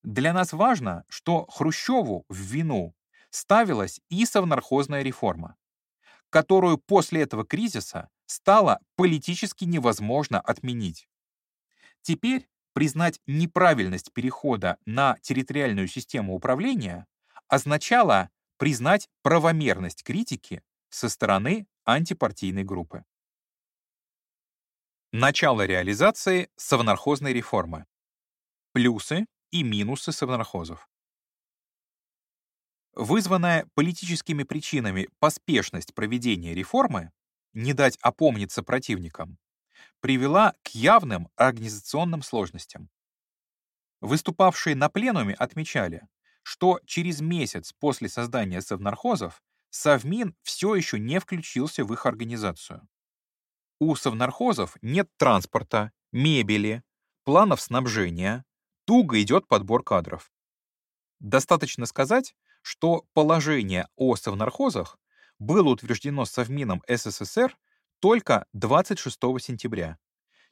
Для нас важно, что Хрущеву в вину ставилась и совнархозная реформа, которую после этого кризиса стало политически невозможно отменить. Теперь признать неправильность перехода на территориальную систему управления означало признать правомерность критики со стороны антипартийной группы. Начало реализации совнархозной реформы. Плюсы и минусы совнархозов. Вызванная политическими причинами поспешность проведения реформы, не дать опомниться противникам, привела к явным организационным сложностям. Выступавшие на пленуме отмечали, что через месяц после создания совнархозов Совмин все еще не включился в их организацию. У совнархозов нет транспорта, мебели, планов снабжения, туго идет подбор кадров. Достаточно сказать, что положение о совнархозах было утверждено Совмином СССР только 26 сентября,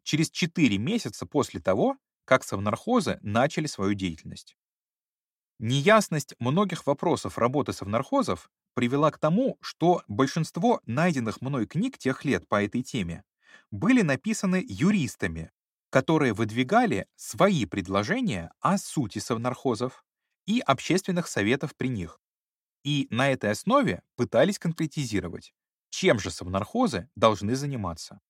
через 4 месяца после того, как совнархозы начали свою деятельность. Неясность многих вопросов работы совнархозов привела к тому, что большинство найденных мной книг тех лет по этой теме были написаны юристами, которые выдвигали свои предложения о сути совнархозов и общественных советов при них, и на этой основе пытались конкретизировать, чем же совнархозы должны заниматься.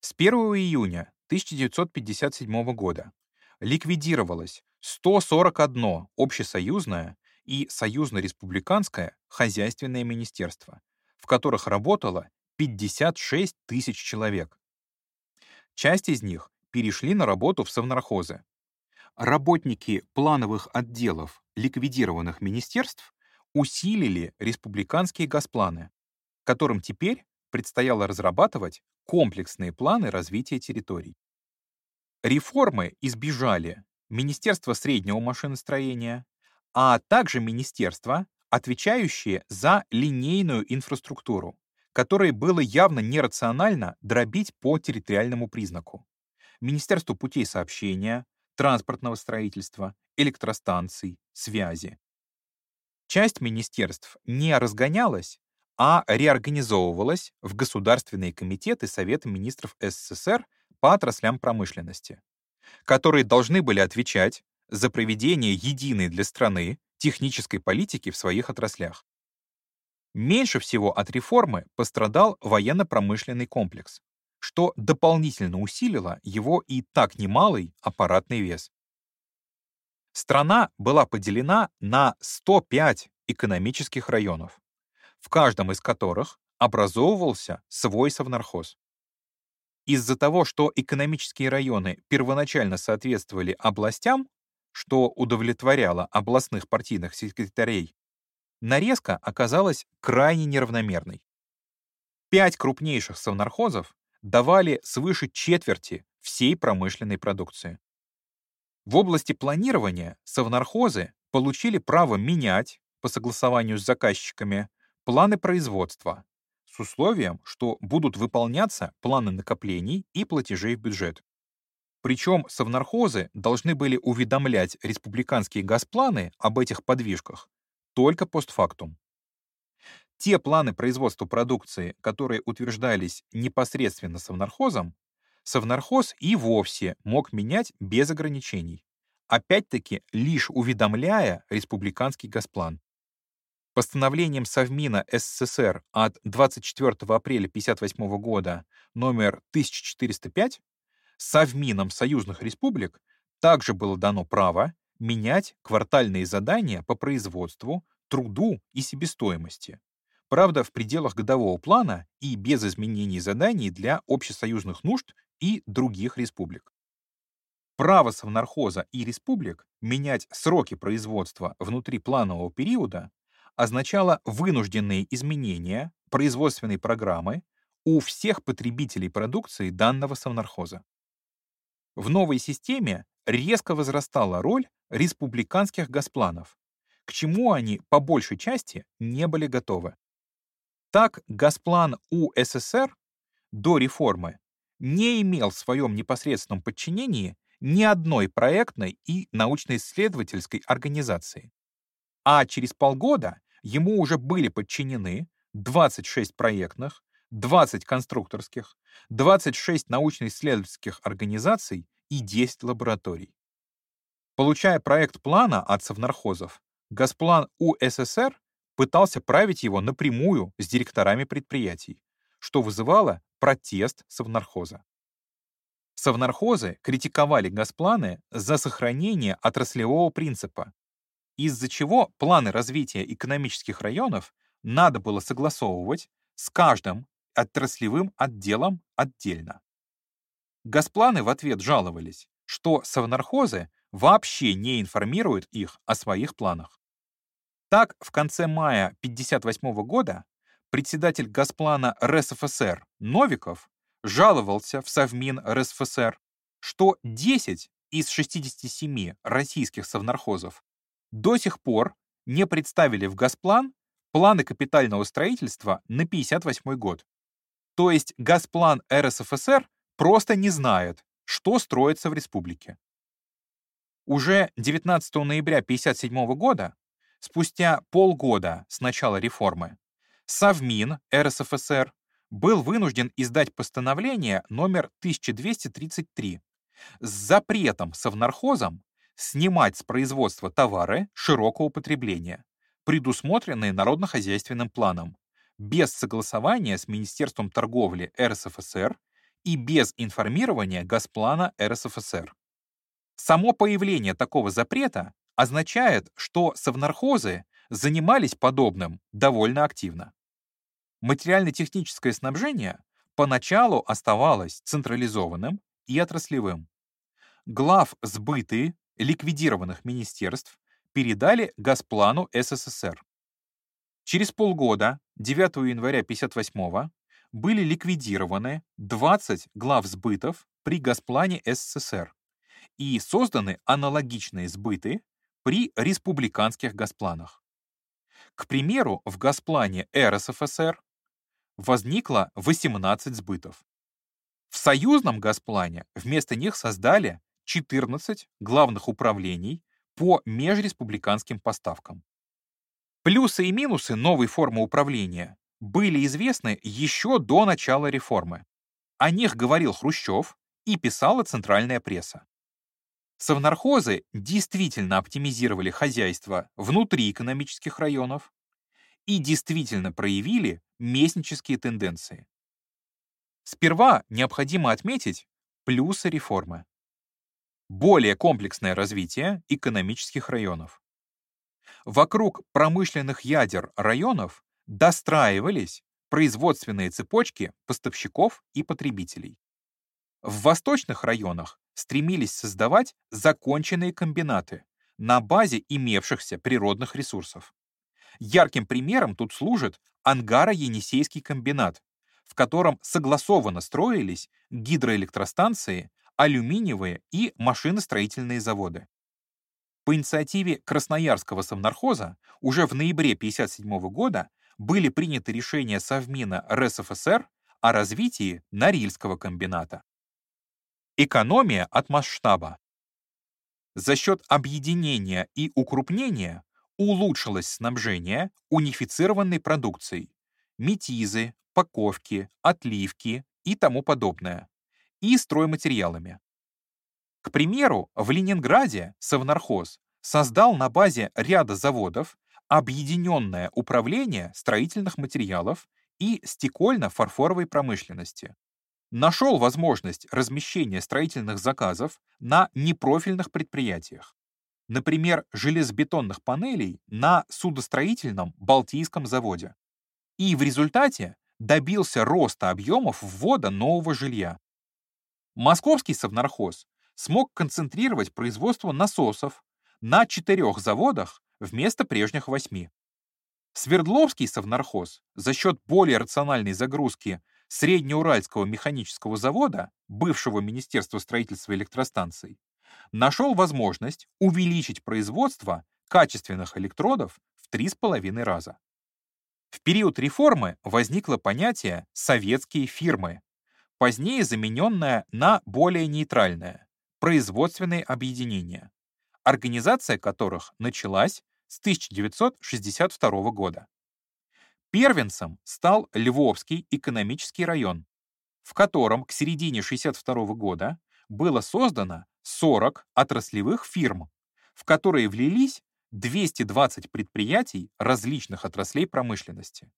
С 1 июня 1957 года ликвидировалось 141 общесоюзное и союзно-республиканское хозяйственное министерство, в которых работало 56 тысяч человек. Часть из них перешли на работу в совнархозы. Работники плановых отделов ликвидированных министерств усилили республиканские госпланы, которым теперь предстояло разрабатывать комплексные планы развития территорий. Реформы избежали Министерство среднего машиностроения, а также министерства, отвечающие за линейную инфраструктуру, которой было явно нерационально дробить по территориальному признаку. Министерство путей сообщения, транспортного строительства, электростанций, связи. Часть министерств не разгонялась, а реорганизовывалась в Государственные комитеты Совета министров СССР по отраслям промышленности, которые должны были отвечать за проведение единой для страны технической политики в своих отраслях. Меньше всего от реформы пострадал военно-промышленный комплекс, что дополнительно усилило его и так немалый аппаратный вес. Страна была поделена на 105 экономических районов в каждом из которых образовывался свой совнархоз. Из-за того, что экономические районы первоначально соответствовали областям, что удовлетворяло областных партийных секретарей, нарезка оказалась крайне неравномерной. Пять крупнейших совнархозов давали свыше четверти всей промышленной продукции. В области планирования совнархозы получили право менять, по согласованию с заказчиками, планы производства с условием, что будут выполняться планы накоплений и платежей в бюджет. Причем совнархозы должны были уведомлять республиканские газпланы об этих подвижках только постфактум. Те планы производства продукции, которые утверждались непосредственно совнархозом, совнархоз и вовсе мог менять без ограничений, опять-таки лишь уведомляя республиканский госплан. Постановлением Совмина СССР от 24 апреля 1958 года номер 1405 Совмином союзных республик также было дано право менять квартальные задания по производству, труду и себестоимости, правда, в пределах годового плана и без изменений заданий для общесоюзных нужд и других республик. Право Совнархоза и республик менять сроки производства внутри планового периода означало вынужденные изменения производственной программы у всех потребителей продукции данного совнархоза. В новой системе резко возрастала роль республиканских госпланов, к чему они по большей части не были готовы. Так, Газплан УССР до реформы не имел в своем непосредственном подчинении ни одной проектной и научно-исследовательской организации. А через полгода ему уже были подчинены 26 проектных, 20 конструкторских, 26 научно-исследовательских организаций и 10 лабораторий. Получая проект плана от совнархозов, Газплан УССР пытался править его напрямую с директорами предприятий, что вызывало протест совнархоза. Совнархозы критиковали Газпланы за сохранение отраслевого принципа, из-за чего планы развития экономических районов надо было согласовывать с каждым отраслевым отделом отдельно. Газпланы в ответ жаловались, что совнархозы вообще не информируют их о своих планах. Так, в конце мая 1958 года председатель Газплана РСФСР Новиков жаловался в Совмин РСФСР, что 10 из 67 российских совнархозов до сих пор не представили в Газплан планы капитального строительства на 58 год. То есть Газплан РСФСР просто не знает, что строится в республике. Уже 19 ноября 1957 года спустя полгода с начала реформы, Совмин РСФСР был вынужден издать постановление номер 1233 с запретом совнархозам снимать с производства товары широкого потребления, предусмотренные народно-хозяйственным планом, без согласования с Министерством торговли РСФСР и без информирования Газплана РСФСР. Само появление такого запрета означает, что совнархозы занимались подобным довольно активно. Материально-техническое снабжение поначалу оставалось централизованным и отраслевым. Глав сбыты ликвидированных министерств передали Газплану СССР. Через полгода, 9 января 1958 были ликвидированы 20 глав сбытов при Газплане СССР и созданы аналогичные сбыты при республиканских госпланах. К примеру, в госплане РСФСР возникло 18 сбытов. В союзном госплане вместо них создали 14 главных управлений по межреспубликанским поставкам. Плюсы и минусы новой формы управления были известны еще до начала реформы. О них говорил Хрущев и писала центральная пресса. Совнархозы действительно оптимизировали хозяйство внутри экономических районов и действительно проявили местнические тенденции. Сперва необходимо отметить плюсы реформы. Более комплексное развитие экономических районов. Вокруг промышленных ядер районов достраивались производственные цепочки поставщиков и потребителей. В восточных районах стремились создавать законченные комбинаты на базе имевшихся природных ресурсов. Ярким примером тут служит Ангара-Енисейский комбинат, в котором согласованно строились гидроэлектростанции, алюминиевые и машиностроительные заводы. По инициативе Красноярского совнархоза уже в ноябре 1957 года были приняты решения Совмина РСФСР о развитии Норильского комбината. Экономия от масштаба. За счет объединения и укрупнения улучшилось снабжение унифицированной продукцией, метизы, паковки, отливки и тому подобное, и стройматериалами. К примеру, в Ленинграде Совнархоз создал на базе ряда заводов объединенное управление строительных материалов и стекольно-фарфоровой промышленности. Нашел возможность размещения строительных заказов на непрофильных предприятиях. Например, железобетонных панелей на судостроительном Балтийском заводе. И в результате добился роста объемов ввода нового жилья. Московский совнархоз смог концентрировать производство насосов на четырех заводах вместо прежних восьми. Свердловский совнархоз за счет более рациональной загрузки Среднеуральского механического завода, бывшего Министерства строительства электростанций, нашел возможность увеличить производство качественных электродов в 3,5 раза. В период реформы возникло понятие «советские фирмы», позднее замененное на более нейтральное – производственные объединения, организация которых началась с 1962 года. Первенцем стал Львовский экономический район, в котором к середине 1962 года было создано 40 отраслевых фирм, в которые влились 220 предприятий различных отраслей промышленности.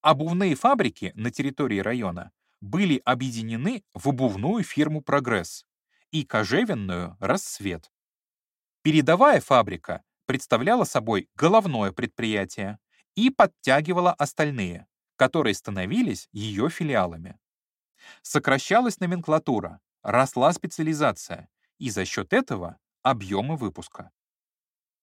Обувные фабрики на территории района были объединены в обувную фирму «Прогресс» и кожевенную «Рассвет». Передовая фабрика представляла собой головное предприятие и подтягивала остальные, которые становились ее филиалами. Сокращалась номенклатура, росла специализация, и за счет этого объемы выпуска.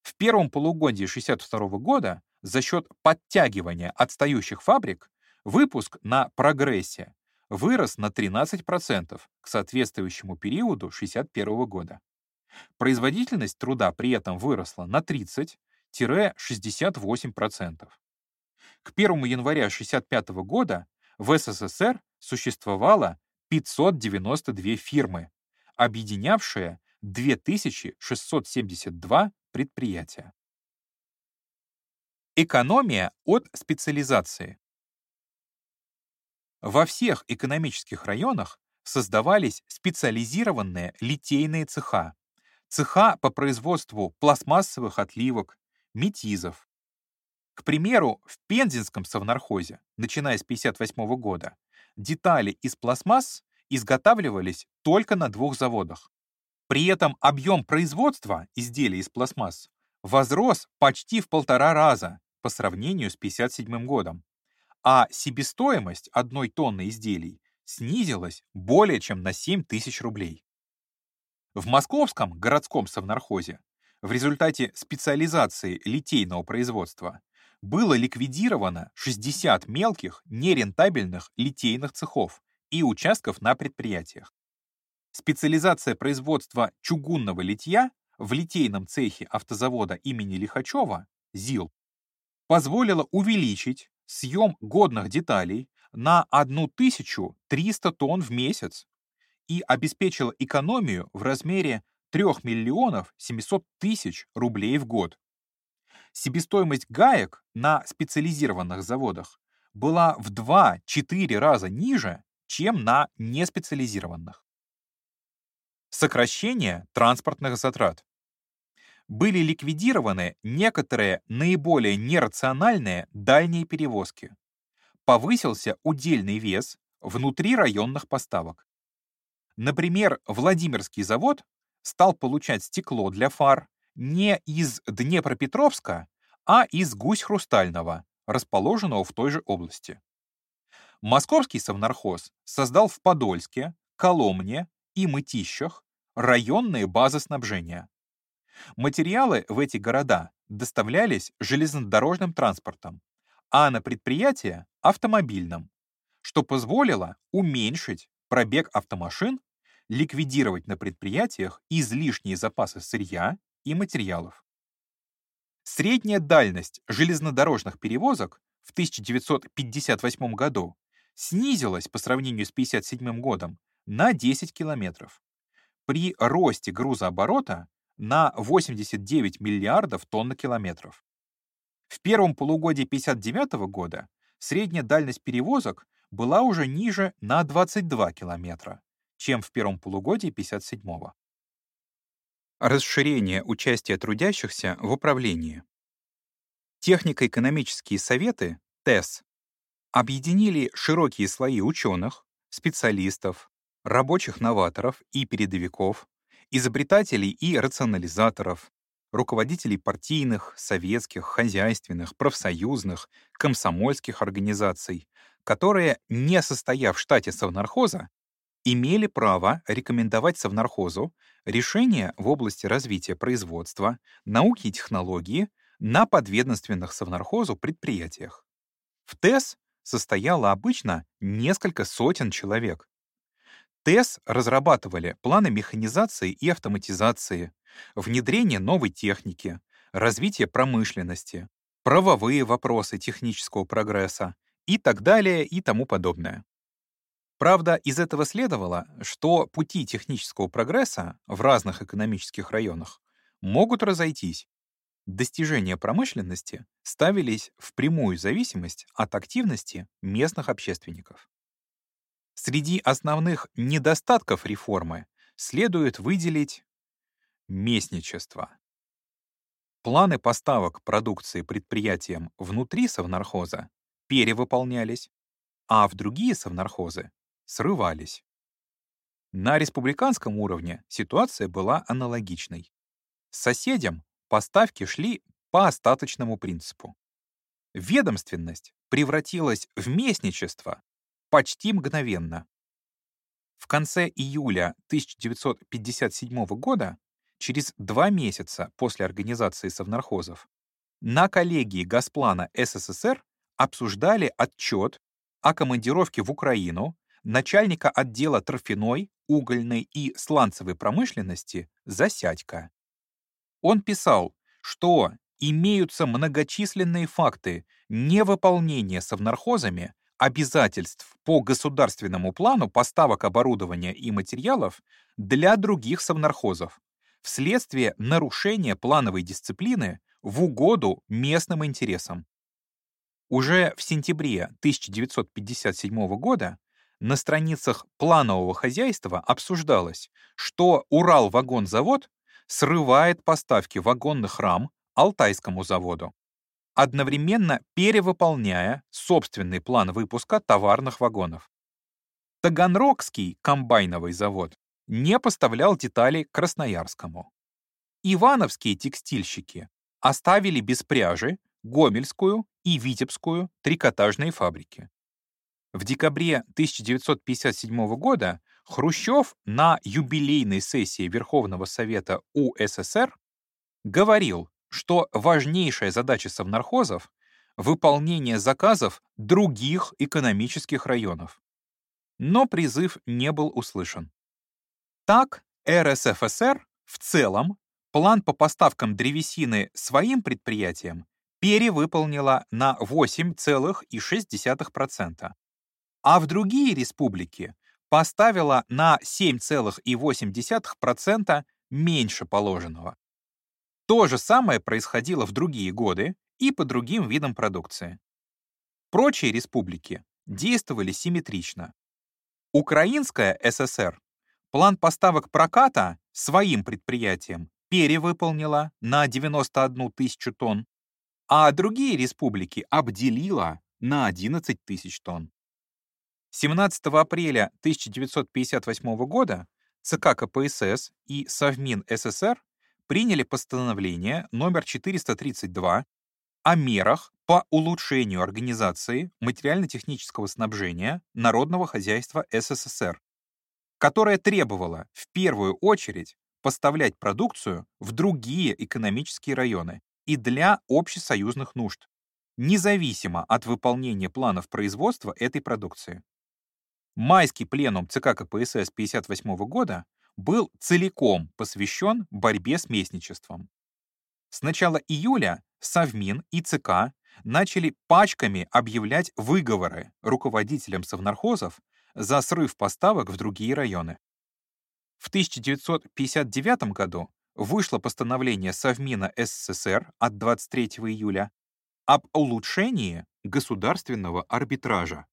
В первом полугодии 1962 года за счет подтягивания отстающих фабрик выпуск на прогрессе вырос на 13% к соответствующему периоду 1961 года. Производительность труда при этом выросла на 30-68%. К 1 января 1965 года в СССР существовало 592 фирмы, объединявшие 2672 предприятия. Экономия от специализации. Во всех экономических районах создавались специализированные литейные цеха, цеха по производству пластмассовых отливок, метизов. К примеру, в Пензенском совнархозе, начиная с 1958 года, детали из пластмасс изготавливались только на двух заводах. При этом объем производства изделий из пластмасс возрос почти в полтора раза по сравнению с 1957 годом, а себестоимость одной тонны изделий снизилась более чем на 7 тысяч рублей. В московском городском совнархозе в результате специализации литейного производства было ликвидировано 60 мелких нерентабельных литейных цехов и участков на предприятиях. Специализация производства чугунного литья в литейном цехе автозавода имени Лихачева ЗИЛ позволила увеличить съем годных деталей на 1300 тонн в месяц и обеспечила экономию в размере 3 миллионов 700 тысяч рублей в год. Себестоимость гаек на специализированных заводах была в 2-4 раза ниже, чем на неспециализированных. Сокращение транспортных затрат. Были ликвидированы некоторые наиболее нерациональные дальние перевозки. Повысился удельный вес внутри районных поставок. Например, Владимирский завод стал получать стекло для фар не из Днепропетровска, а из Гусь-Хрустального, расположенного в той же области. Московский совнархоз создал в Подольске, Коломне и Мытищах районные базы снабжения. Материалы в эти города доставлялись железнодорожным транспортом, а на предприятия — автомобильным, что позволило уменьшить пробег автомашин, ликвидировать на предприятиях излишние запасы сырья и материалов. Средняя дальность железнодорожных перевозок в 1958 году снизилась по сравнению с 1957 годом на 10 километров. При росте грузооборота на 89 миллиардов тонн-километров. В первом полугодии 1959 года средняя дальность перевозок была уже ниже на 22 километра, чем в первом полугодии 1957 года. Расширение участия трудящихся в управлении. Технико-экономические советы, ТЭС, объединили широкие слои ученых, специалистов, рабочих новаторов и передовиков, изобретателей и рационализаторов, руководителей партийных, советских, хозяйственных, профсоюзных, комсомольских организаций, которые, не состояв в штате Совнархоза, имели право рекомендовать Совнархозу решения в области развития производства, науки и технологии на подведомственных Совнархозу предприятиях. В ТЭС состояло обычно несколько сотен человек. ТЭС разрабатывали планы механизации и автоматизации, внедрение новой техники, развитие промышленности, правовые вопросы технического прогресса и так далее и тому подобное. Правда, из этого следовало, что пути технического прогресса в разных экономических районах могут разойтись. Достижения промышленности ставились в прямую зависимость от активности местных общественников. Среди основных недостатков реформы следует выделить Местничество. Планы поставок продукции предприятиям внутри совнархоза перевыполнялись, а в другие совнархозы срывались. На республиканском уровне ситуация была аналогичной. Соседям поставки шли по остаточному принципу. Ведомственность превратилась в местничество почти мгновенно. В конце июля 1957 года через два месяца после организации совнархозов на коллегии Госплана СССР обсуждали отчет о командировке в Украину начальника отдела торфяной, угольной и сланцевой промышленности Засядько. Он писал, что имеются многочисленные факты невыполнения совнархозами обязательств по государственному плану поставок оборудования и материалов для других совнархозов, вследствие нарушения плановой дисциплины в угоду местным интересам. Уже в сентябре 1957 года на страницах планового хозяйства обсуждалось, что Уралвагонзавод срывает поставки вагонных рам Алтайскому заводу, одновременно перевыполняя собственный план выпуска товарных вагонов. Таганрогский комбайновый завод не поставлял детали Красноярскому. Ивановские текстильщики оставили без пряжи Гомельскую и Витебскую трикотажные фабрики. В декабре 1957 года Хрущев на юбилейной сессии Верховного Совета УССР говорил, что важнейшая задача совнархозов — выполнение заказов других экономических районов. Но призыв не был услышан. Так, РСФСР в целом план по поставкам древесины своим предприятиям перевыполнила на 8,6%, а в другие республики поставила на 7,8% меньше положенного. То же самое происходило в другие годы и по другим видам продукции. Прочие республики действовали симметрично. Украинская ССР План поставок проката своим предприятиям перевыполнила на 91 тысячу тонн, а другие республики обделила на 11 тысяч тонн. 17 апреля 1958 года ЦК КПСС и Совмин СССР приняли постановление номер 432 о мерах по улучшению организации материально-технического снабжения народного хозяйства СССР которая требовала в первую очередь поставлять продукцию в другие экономические районы и для общесоюзных нужд, независимо от выполнения планов производства этой продукции. Майский пленум ЦК КПСС 1958 года был целиком посвящен борьбе с местничеством. С начала июля Совмин и ЦК начали пачками объявлять выговоры руководителям совнархозов за срыв поставок в другие районы. В 1959 году вышло постановление Совмина СССР от 23 июля об улучшении государственного арбитража.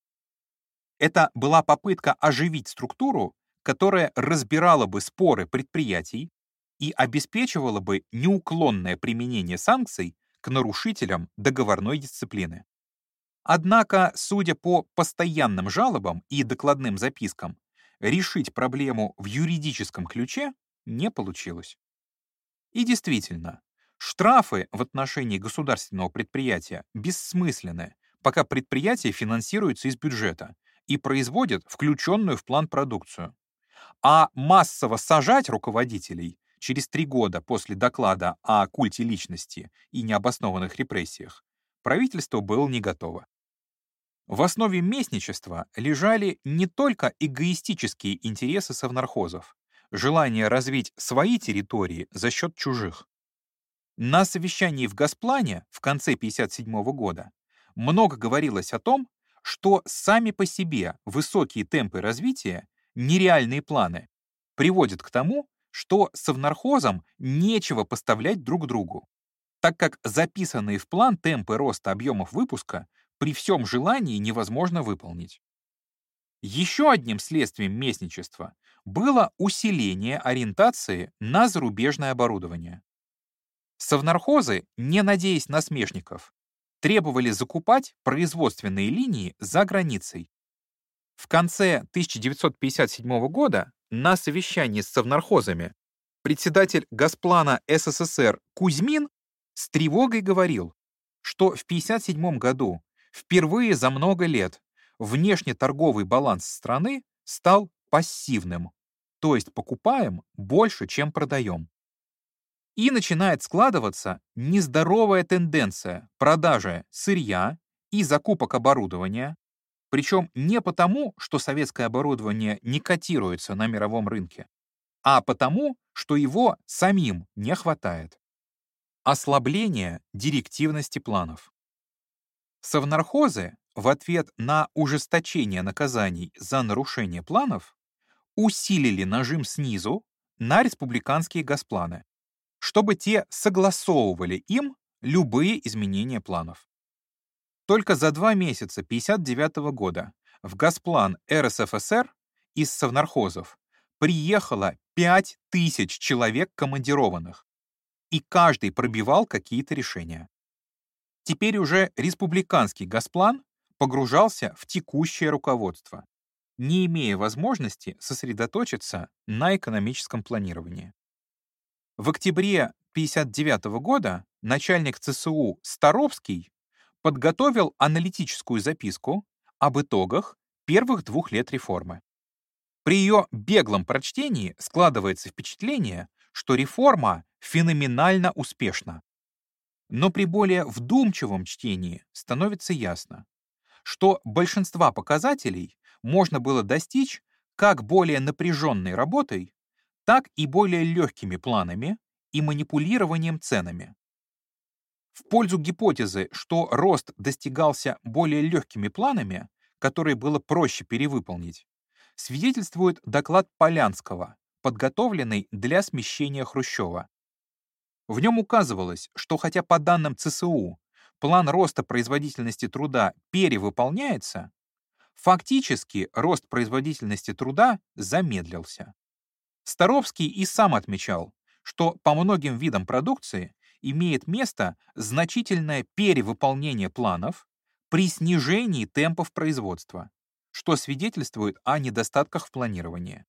Это была попытка оживить структуру, которая разбирала бы споры предприятий и обеспечивала бы неуклонное применение санкций к нарушителям договорной дисциплины. Однако, судя по постоянным жалобам и докладным запискам, решить проблему в юридическом ключе не получилось. И действительно, штрафы в отношении государственного предприятия бессмысленны, пока предприятие финансируется из бюджета и производит включенную в план продукцию. А массово сажать руководителей через три года после доклада о культе личности и необоснованных репрессиях правительство было не готово. В основе местничества лежали не только эгоистические интересы совнархозов, желание развить свои территории за счет чужих. На совещании в Госплане в конце 1957 года много говорилось о том, что сами по себе высокие темпы развития, нереальные планы, приводят к тому, что совнархозам нечего поставлять друг другу, так как записанные в план темпы роста объемов выпуска при всем желании невозможно выполнить. Еще одним следствием местничества было усиление ориентации на зарубежное оборудование. Совнархозы, не надеясь на смешников, требовали закупать производственные линии за границей. В конце 1957 года на совещании с совнархозами председатель Госплана СССР Кузьмин с тревогой говорил, что в 1957 году впервые за много лет внешнеторговый баланс страны стал пассивным, то есть покупаем больше, чем продаем. И начинает складываться нездоровая тенденция продажи сырья и закупок оборудования, причем не потому, что советское оборудование не котируется на мировом рынке, а потому, что его самим не хватает. Ослабление директивности планов. Совнархозы в ответ на ужесточение наказаний за нарушение планов усилили нажим снизу на республиканские госпланы, чтобы те согласовывали им любые изменения планов. Только за два месяца 1959 года в Госплан РСФСР из совнархозов приехало 5000 человек командированных, и каждый пробивал какие-то решения. Теперь уже республиканский Госплан погружался в текущее руководство, не имея возможности сосредоточиться на экономическом планировании. В октябре 1959 года начальник ЦСУ Старовский подготовил аналитическую записку об итогах первых двух лет реформы. При ее беглом прочтении складывается впечатление, что реформа феноменально успешна. Но при более вдумчивом чтении становится ясно, что большинства показателей можно было достичь как более напряженной работой, так и более легкими планами и манипулированием ценами. В пользу гипотезы, что рост достигался более легкими планами, которые было проще перевыполнить, свидетельствует доклад Полянского, подготовленный для смещения Хрущева. В нем указывалось, что хотя по данным ЦСУ план роста производительности труда перевыполняется, фактически рост производительности труда замедлился. Старовский и сам отмечал, что по многим видам продукции имеет место значительное перевыполнение планов при снижении темпов производства, что свидетельствует о недостатках в планировании.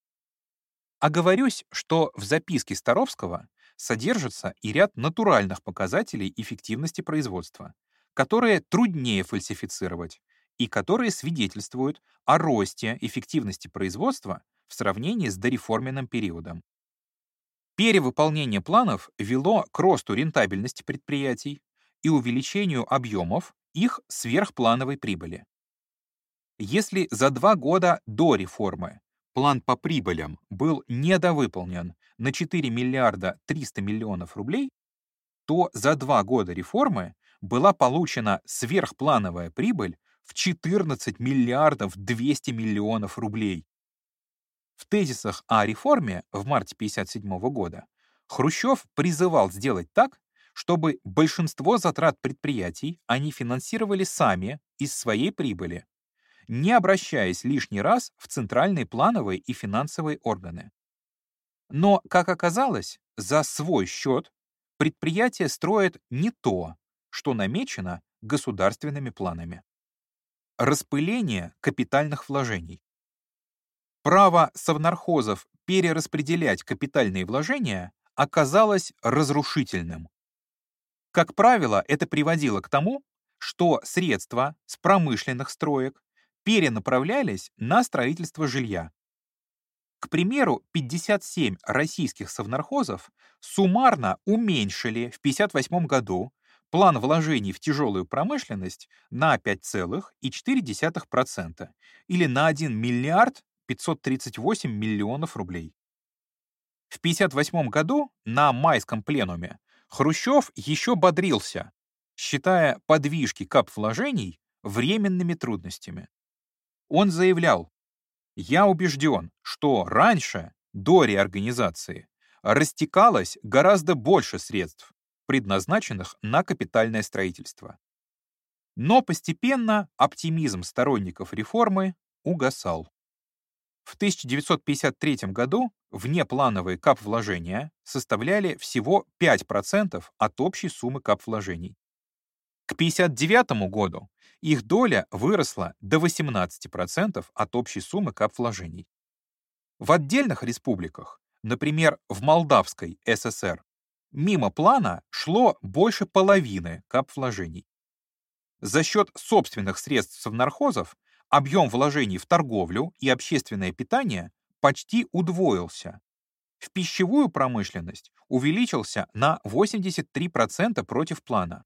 Оговорюсь, что в записке Старовского содержится и ряд натуральных показателей эффективности производства, которые труднее фальсифицировать и которые свидетельствуют о росте эффективности производства в сравнении с дореформенным периодом. Перевыполнение планов вело к росту рентабельности предприятий и увеличению объемов их сверхплановой прибыли. Если за два года до реформы план по прибылям был недовыполнен на 4 миллиарда 300 миллионов рублей, то за два года реформы была получена сверхплановая прибыль в 14 миллиардов 200 миллионов рублей. В тезисах о реформе в марте 1957 года Хрущев призывал сделать так, чтобы большинство затрат предприятий они финансировали сами из своей прибыли, не обращаясь лишний раз в центральные плановые и финансовые органы. Но, как оказалось, за свой счет предприятие строит не то, что намечено государственными планами. Распыление капитальных вложений. Право совнархозов перераспределять капитальные вложения оказалось разрушительным. Как правило, это приводило к тому, что средства с промышленных строек перенаправлялись на строительство жилья. К примеру, 57 российских совнархозов суммарно уменьшили в 1958 году план вложений в тяжелую промышленность на 5,4% или на 1 миллиард 538 миллионов рублей. В 1958 году на майском пленуме Хрущев еще бодрился, считая подвижки кап-вложений временными трудностями. Он заявлял, «Я убежден, что раньше, до реорганизации, растекалось гораздо больше средств, предназначенных на капитальное строительство. Но постепенно оптимизм сторонников реформы угасал. В 1953 году внеплановые кап-вложения составляли всего 5% от общей суммы кап-вложений. К 1959 году их доля выросла до 18% от общей суммы кап-вложений. В отдельных республиках, например, в Молдавской ССР, мимо плана шло больше половины кап-вложений. За счет собственных средств совнархозов объем вложений в торговлю и общественное питание почти удвоился. В пищевую промышленность увеличился на 83% против плана,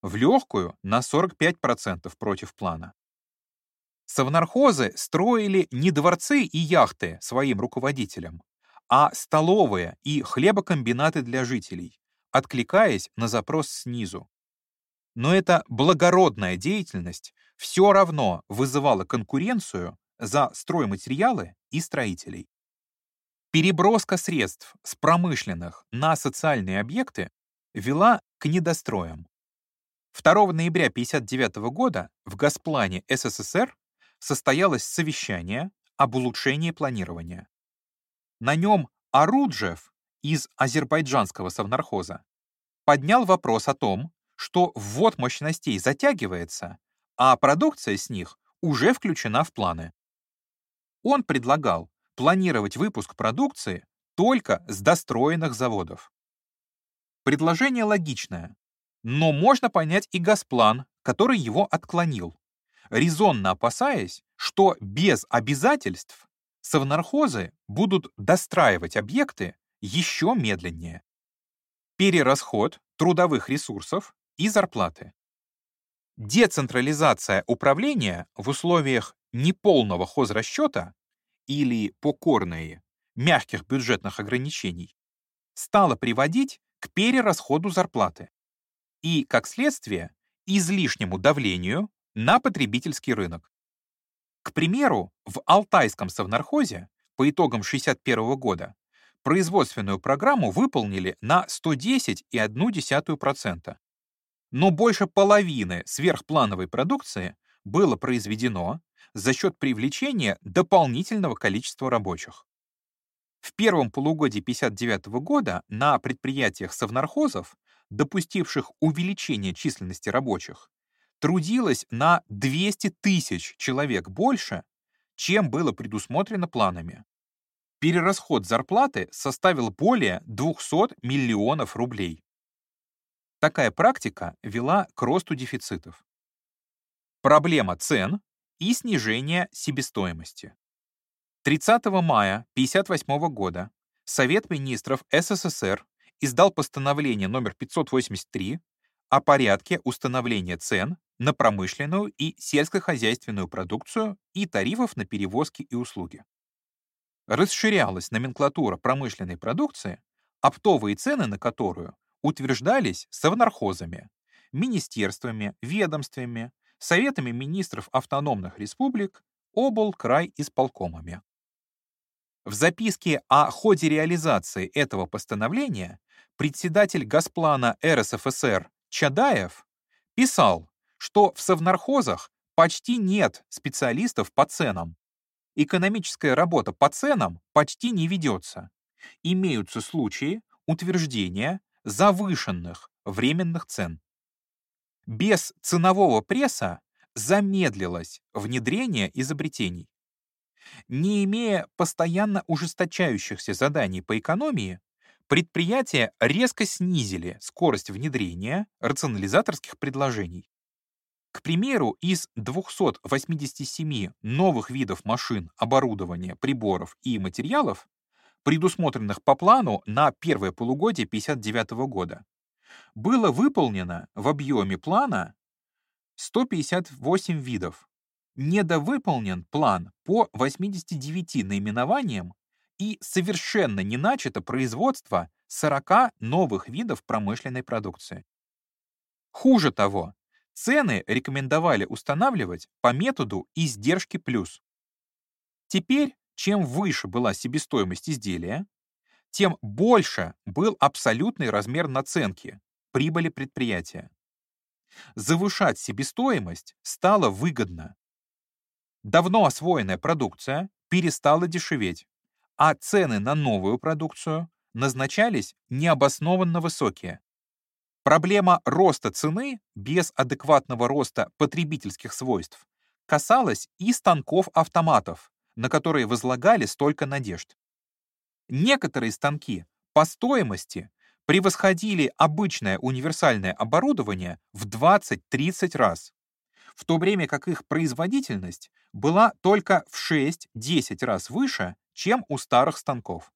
в легкую — на 45% против плана. Совнархозы строили не дворцы и яхты своим руководителям, а столовые и хлебокомбинаты для жителей, откликаясь на запрос снизу. Но эта благородная деятельность все равно вызывала конкуренцию за стройматериалы и строителей. Переброска средств с промышленных на социальные объекты вела к недостроям. 2 ноября 1959 года в Госплане СССР состоялось совещание об улучшении планирования. На нем Аруджев из азербайджанского совнархоза поднял вопрос о том, что ввод мощностей затягивается, а продукция с них уже включена в планы. Он предлагал планировать выпуск продукции только с достроенных заводов. Предложение логичное, но можно понять и Газплан, который его отклонил, резонно опасаясь, что без обязательств совнархозы будут достраивать объекты еще медленнее. Перерасход трудовых ресурсов и зарплаты. Децентрализация управления в условиях неполного хозрасчета или покорные мягких бюджетных ограничений стала приводить к перерасходу зарплаты и, как следствие, излишнему давлению на потребительский рынок. К примеру, в Алтайском совнархозе по итогам 1961 года производственную программу выполнили на 110,1%, но больше половины сверхплановой продукции было произведено за счет привлечения дополнительного количества рабочих. В первом полугодии 1959 года на предприятиях совнархозов, допустивших увеличение численности рабочих, трудилось на 200 тысяч человек больше, чем было предусмотрено планами. Перерасход зарплаты составил более 200 миллионов рублей. Такая практика вела к росту дефицитов. Проблема цен и снижение себестоимости. 30 мая 1958 года Совет министров СССР издал постановление номер 583 о порядке установления цен на промышленную и сельскохозяйственную продукцию и тарифов на перевозки и услуги. Расширялась номенклатура промышленной продукции, оптовые цены на которую утверждались совнархозами, министерствами, ведомствами, советами министров автономных республик, обл. край исполкомами. В записке о ходе реализации этого постановления председатель Госплана РСФСР Чадаев писал, что в совнархозах почти нет специалистов по ценам. Экономическая работа по ценам почти не ведется. Имеются случаи утверждения завышенных временных цен. Без ценового пресса замедлилось внедрение изобретений. Не имея постоянно ужесточающихся заданий по экономии, предприятия резко снизили скорость внедрения рационализаторских предложений. К примеру, из 287 новых видов машин, оборудования, приборов и материалов, предусмотренных по плану на первое полугодие 1959 года, было выполнено в объеме плана 158 видов. Недовыполнен план по 89 наименованиям и совершенно не начато производство 40 новых видов промышленной продукции. Хуже того, цены рекомендовали устанавливать по методу издержки плюс. Теперь, чем выше была себестоимость изделия, тем больше был абсолютный размер наценки, прибыли предприятия. Завышать себестоимость стало выгодно. Давно освоенная продукция перестала дешеветь, а цены на новую продукцию назначались необоснованно высокие. Проблема роста цены без адекватного роста потребительских свойств касалась и станков-автоматов, на которые возлагали столько надежд. Некоторые станки по стоимости превосходили обычное универсальное оборудование в 20-30 раз, в то время как их производительность была только в 6-10 раз выше, чем у старых станков.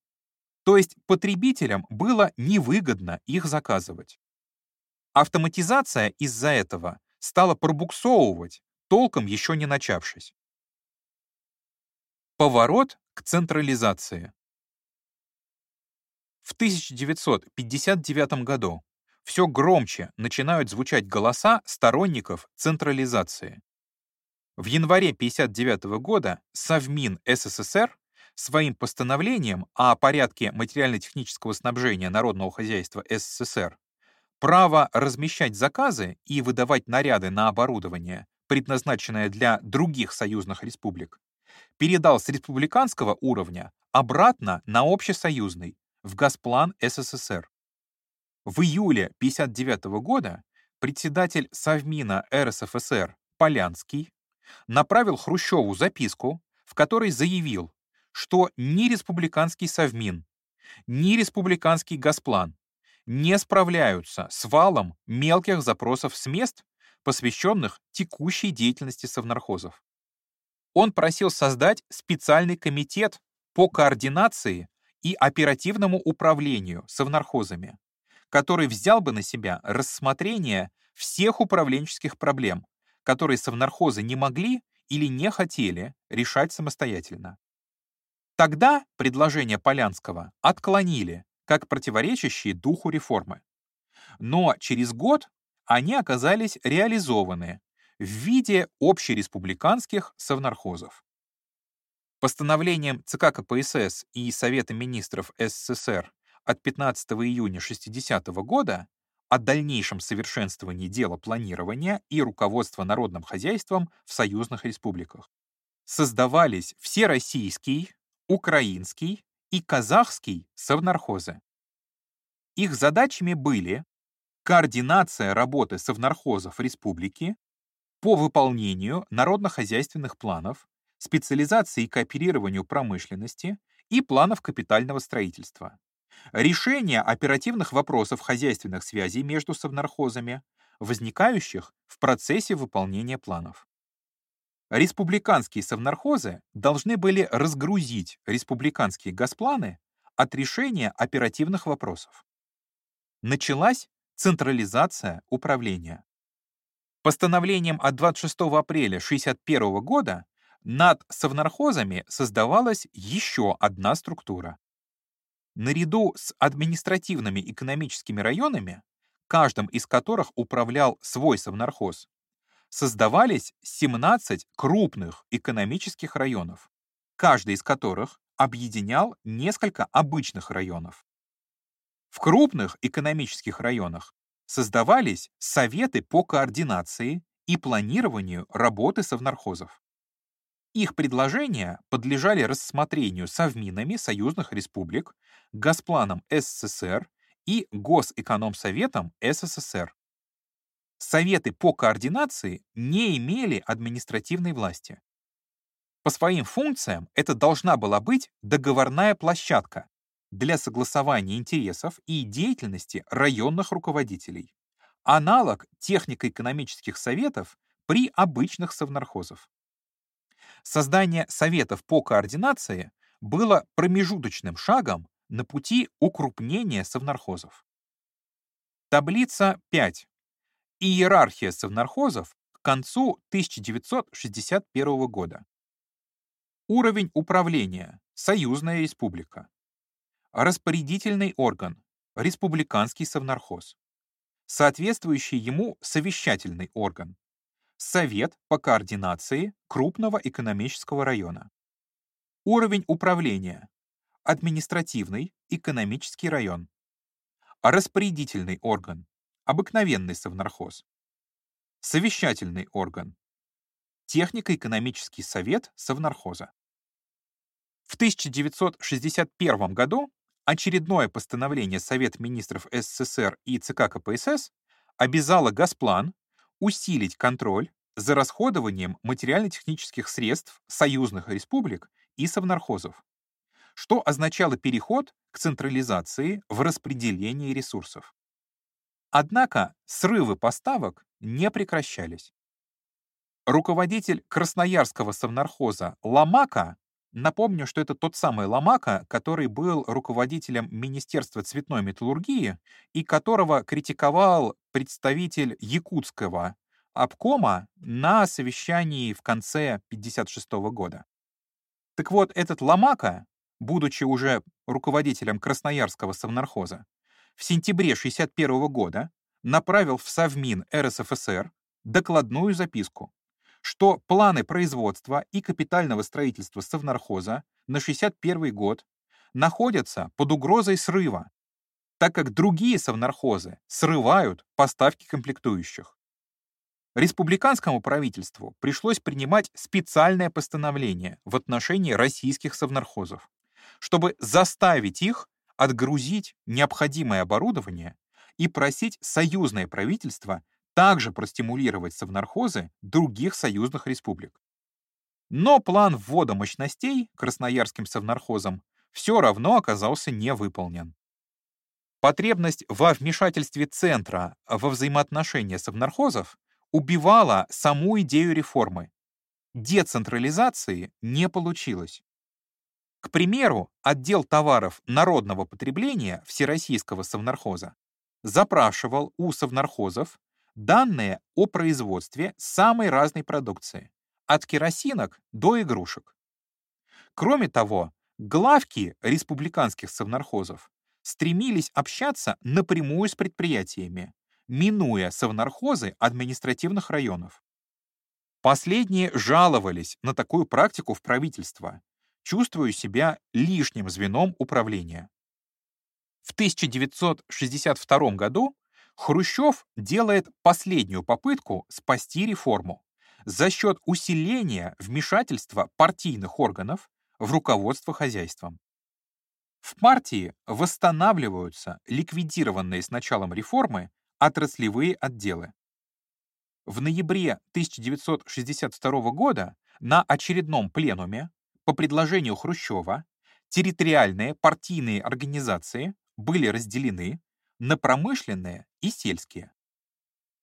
То есть потребителям было невыгодно их заказывать. Автоматизация из-за этого стала пробуксовывать, толком еще не начавшись. Поворот к централизации. В 1959 году все громче начинают звучать голоса сторонников централизации. В январе 1959 года Совмин СССР своим постановлением о порядке материально-технического снабжения народного хозяйства СССР право размещать заказы и выдавать наряды на оборудование, предназначенное для других союзных республик, передал с республиканского уровня обратно на общесоюзный, в Госплан СССР. В июле 1959 года председатель Совмина РСФСР Полянский направил Хрущеву записку, в которой заявил, что ни республиканский Совмин, ни республиканский Госплан не справляются с валом мелких запросов с мест, посвященных текущей деятельности совнархозов. Он просил создать специальный комитет по координации и оперативному управлению совнархозами, который взял бы на себя рассмотрение всех управленческих проблем, которые совнархозы не могли или не хотели решать самостоятельно. Тогда предложения Полянского отклонили, как противоречащие духу реформы. Но через год они оказались реализованы в виде общереспубликанских совнархозов. Постановлением ЦК КПСС и Совета министров СССР от 15 июня 60 года о дальнейшем совершенствовании дела планирования и руководства народным хозяйством в союзных республиках. Создавались всероссийский, украинский и казахский совнархозы. Их задачами были координация работы совнархозов республики по выполнению народно-хозяйственных планов, специализации и кооперированию промышленности и планов капитального строительства. Решение оперативных вопросов хозяйственных связей между совнархозами, возникающих в процессе выполнения планов. Республиканские совнархозы должны были разгрузить республиканские госпланы от решения оперативных вопросов. Началась централизация управления. Постановлением от 26 апреля 1961 года над совнархозами создавалась еще одна структура. Наряду с административными экономическими районами каждым из которых управлял свой совнархоз, создавались 17 крупных экономических районов, каждый из которых объединял несколько обычных районов. В крупных экономических районах создавались советы по координации и планированию работы совнархозов. Их предложения подлежали рассмотрению совминами союзных республик, Госпланом СССР и Госэкономсоветом СССР. Советы по координации не имели административной власти. По своим функциям это должна была быть договорная площадка для согласования интересов и деятельности районных руководителей, аналог технико-экономических советов при обычных совнархозов. Создание советов по координации было промежуточным шагом на пути укрупнения совнархозов. Таблица 5. Иерархия совнархозов к концу 1961 года. Уровень управления. Союзная республика. Распорядительный орган. Республиканский совнархоз. Соответствующий ему совещательный орган. Совет по координации крупного экономического района. Уровень управления. Административный, экономический район. Распорядительный орган. Обыкновенный совнархоз. Совещательный орган. Технико-экономический совет совнархоза. В 1961 году очередное постановление Совета министров СССР и ЦК КПСС обязало Госплан усилить контроль за расходованием материально-технических средств союзных республик и совнархозов, что означало переход к централизации в распределении ресурсов. Однако срывы поставок не прекращались. Руководитель Красноярского совнархоза Ламака, напомню, что это тот самый Ламака, который был руководителем Министерства цветной металлургии и которого критиковал представитель якутского обкома на совещании в конце 1956 года. Так вот, этот Ламака, будучи уже руководителем Красноярского совнархоза, в сентябре 1961 года направил в Совмин РСФСР докладную записку, что планы производства и капитального строительства совнархоза на 1961 год находятся под угрозой срыва так как другие совнархозы срывают поставки комплектующих. Республиканскому правительству пришлось принимать специальное постановление в отношении российских совнархозов, чтобы заставить их отгрузить необходимое оборудование и просить союзное правительство также простимулировать совнархозы других союзных республик. Но план ввода мощностей красноярским совнархозом все равно оказался не выполнен. Потребность во вмешательстве центра во взаимоотношения совнархозов убивала саму идею реформы. Децентрализации не получилось. К примеру, отдел товаров народного потребления Всероссийского совнархоза запрашивал у совнархозов данные о производстве самой разной продукции, от керосинок до игрушек. Кроме того, главки республиканских совнархозов стремились общаться напрямую с предприятиями, минуя совнархозы административных районов. Последние жаловались на такую практику в правительство, чувствуя себя лишним звеном управления. В 1962 году Хрущев делает последнюю попытку спасти реформу за счет усиления вмешательства партийных органов в руководство хозяйством. В партии восстанавливаются ликвидированные с началом реформы отраслевые отделы. В ноябре 1962 года на очередном пленуме по предложению Хрущева территориальные партийные организации были разделены на промышленные и сельские.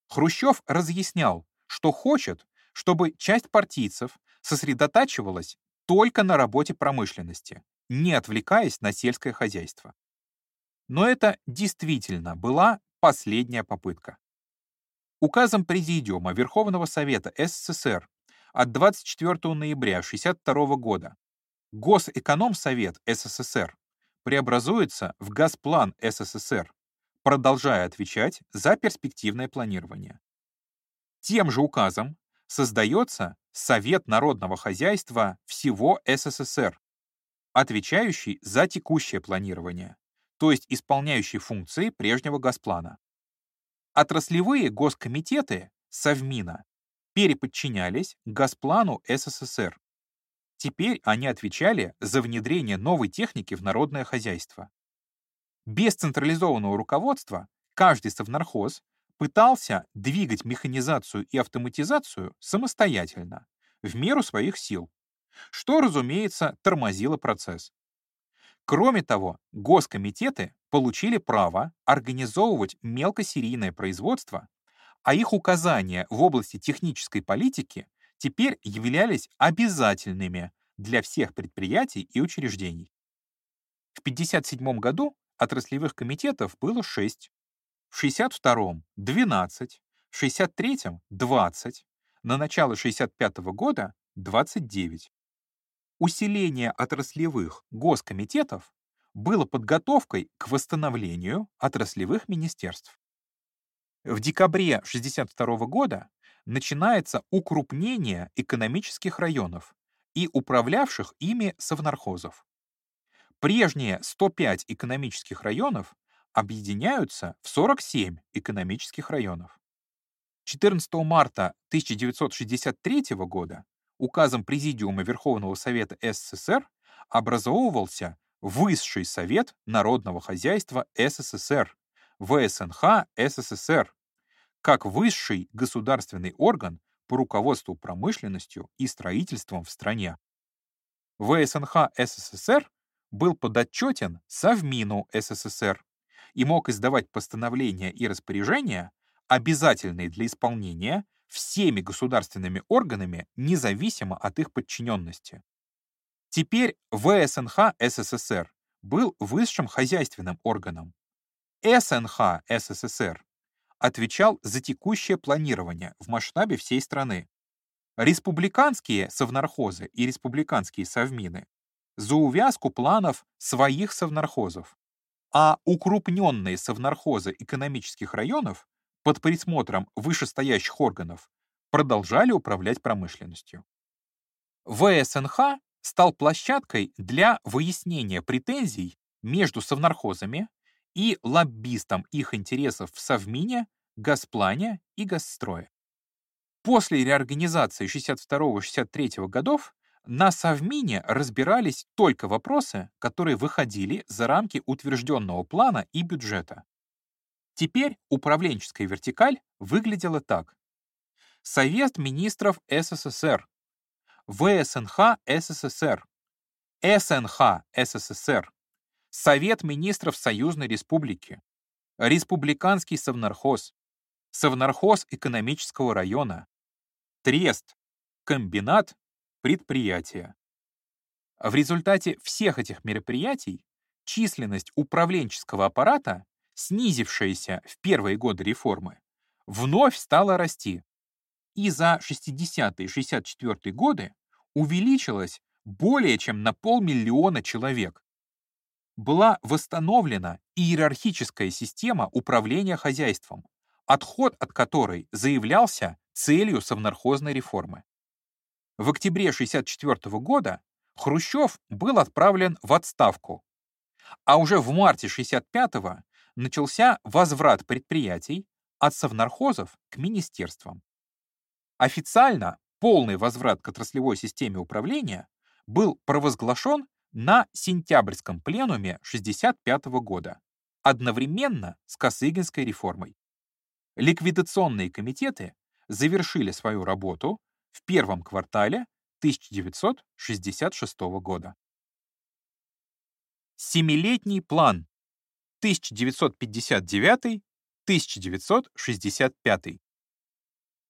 Хрущев разъяснял, что хочет, чтобы часть партийцев сосредотачивалась только на работе промышленности, не отвлекаясь на сельское хозяйство. Но это действительно была последняя попытка. Указом Президиума Верховного Совета СССР от 24 ноября 1962 года Госэкономсовет СССР преобразуется в Госплан СССР продолжая отвечать за перспективное планирование. Тем же указом создается Совет народного хозяйства всего СССР, отвечающий за текущее планирование, то есть исполняющий функции прежнего Госплана. Отраслевые госкомитеты Совмина переподчинялись Госплану СССР. Теперь они отвечали за внедрение новой техники в народное хозяйство. Без централизованного руководства каждый совнархоз пытался двигать механизацию и автоматизацию самостоятельно, в меру своих сил, что, разумеется, тормозило процесс. Кроме того, госкомитеты получили право организовывать мелкосерийное производство, а их указания в области технической политики теперь являлись обязательными для всех предприятий и учреждений. В 1957 году отраслевых комитетов было 6, в 1962 — 12, в 1963 — 20, на начало 1965 года — 29. Усиление отраслевых госкомитетов было подготовкой к восстановлению отраслевых министерств. В декабре 1962 года начинается укрупнение экономических районов и управлявших ими совнархозов. Прежние 105 экономических районов объединяются в 47 экономических районов. 14 марта 1963 года указом Президиума Верховного Совета СССР образовывался Высший Совет Народного Хозяйства СССР, ВСНХ СССР, как высший государственный орган по руководству промышленностью и строительством в стране. ВСНХ СССР был подотчетен Совмину СССР, и мог издавать постановления и распоряжения, обязательные для исполнения всеми государственными органами, независимо от их подчиненности. Теперь ВСНХ СССР был высшим хозяйственным органом. СНХ СССР отвечал за текущее планирование в масштабе всей страны. Республиканские совнархозы и республиканские совмины за увязку планов своих совнархозов а укрупненные совнархозы экономических районов под присмотром вышестоящих органов продолжали управлять промышленностью. ВСНХ стал площадкой для выяснения претензий между совнархозами и лоббистом их интересов в Совмине, Госплане и Госстрое. После реорганизации 62-63 годов на Совмине разбирались только вопросы, которые выходили за рамки утвержденного плана и бюджета. Теперь управленческая вертикаль выглядела так. Совет министров СССР, ВСНХ СССР, СНХ СССР, Совет министров Союзной Республики, Республиканский совнархоз, Совнархоз экономического района, Трест, Комбинат предприятия. В результате всех этих мероприятий численность управленческого аппарата, снизившаяся в первые годы реформы, вновь стала расти и за 60-64 годы увеличилась более чем на полмиллиона человек. Была восстановлена иерархическая система управления хозяйством, отход от которой заявлялся целью совнархозной реформы. В октябре 1964 года Хрущев был отправлен в отставку, а уже в марте 1965 начался возврат предприятий от совнархозов к министерствам. Официально полный возврат к отраслевой системе управления был провозглашен на сентябрьском пленуме 1965 года, одновременно с Косыгинской реформой. Ликвидационные комитеты завершили свою работу в первом квартале 1966 года. Семилетний план 1959-1965.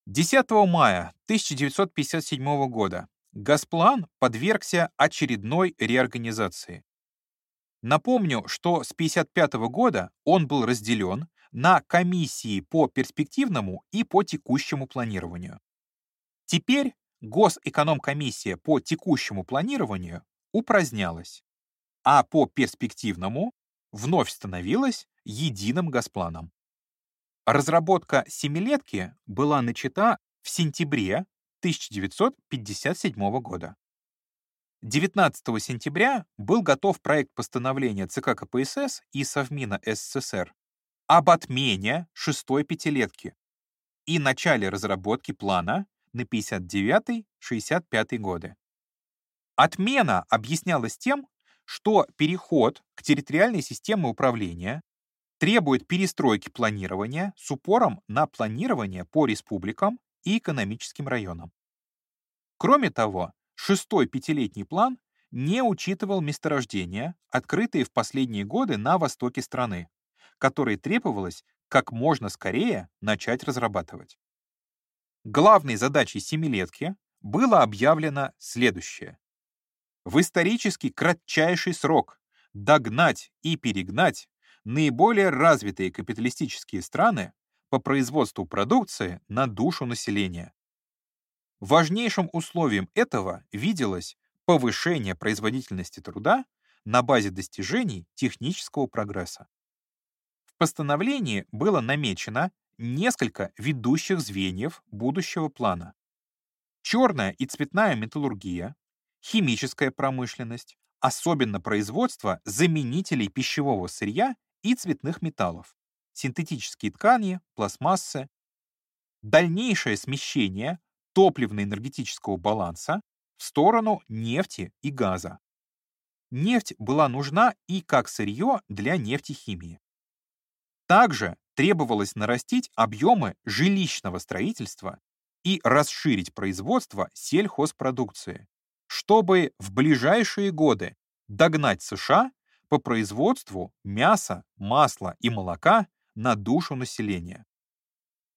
10 мая 1957 года Госплан подвергся очередной реорганизации. Напомню, что с 1955 года он был разделен на комиссии по перспективному и по текущему планированию. Теперь Госэкономкомиссия по текущему планированию упразднялась, а по перспективному вновь становилась единым госпланом. Разработка семилетки была начата в сентябре 1957 года. 19 сентября был готов проект постановления ЦК КПСС и Совмина СССР об отмене шестой пятилетки и начале разработки плана на 59-65 годы. Отмена объяснялась тем, что переход к территориальной системе управления требует перестройки планирования с упором на планирование по республикам и экономическим районам. Кроме того, шестой пятилетний план не учитывал месторождения, открытые в последние годы на востоке страны, которые требовалось как можно скорее начать разрабатывать. Главной задачей семилетки было объявлено следующее. В исторически кратчайший срок догнать и перегнать наиболее развитые капиталистические страны по производству продукции на душу населения. Важнейшим условием этого виделось повышение производительности труда на базе достижений технического прогресса. В постановлении было намечено несколько ведущих звеньев будущего плана. Черная и цветная металлургия, химическая промышленность, особенно производство заменителей пищевого сырья и цветных металлов, синтетические ткани, пластмассы, дальнейшее смещение топливно-энергетического баланса в сторону нефти и газа. Нефть была нужна и как сырье для нефтехимии. Также требовалось нарастить объемы жилищного строительства и расширить производство сельхозпродукции, чтобы в ближайшие годы догнать США по производству мяса, масла и молока на душу населения.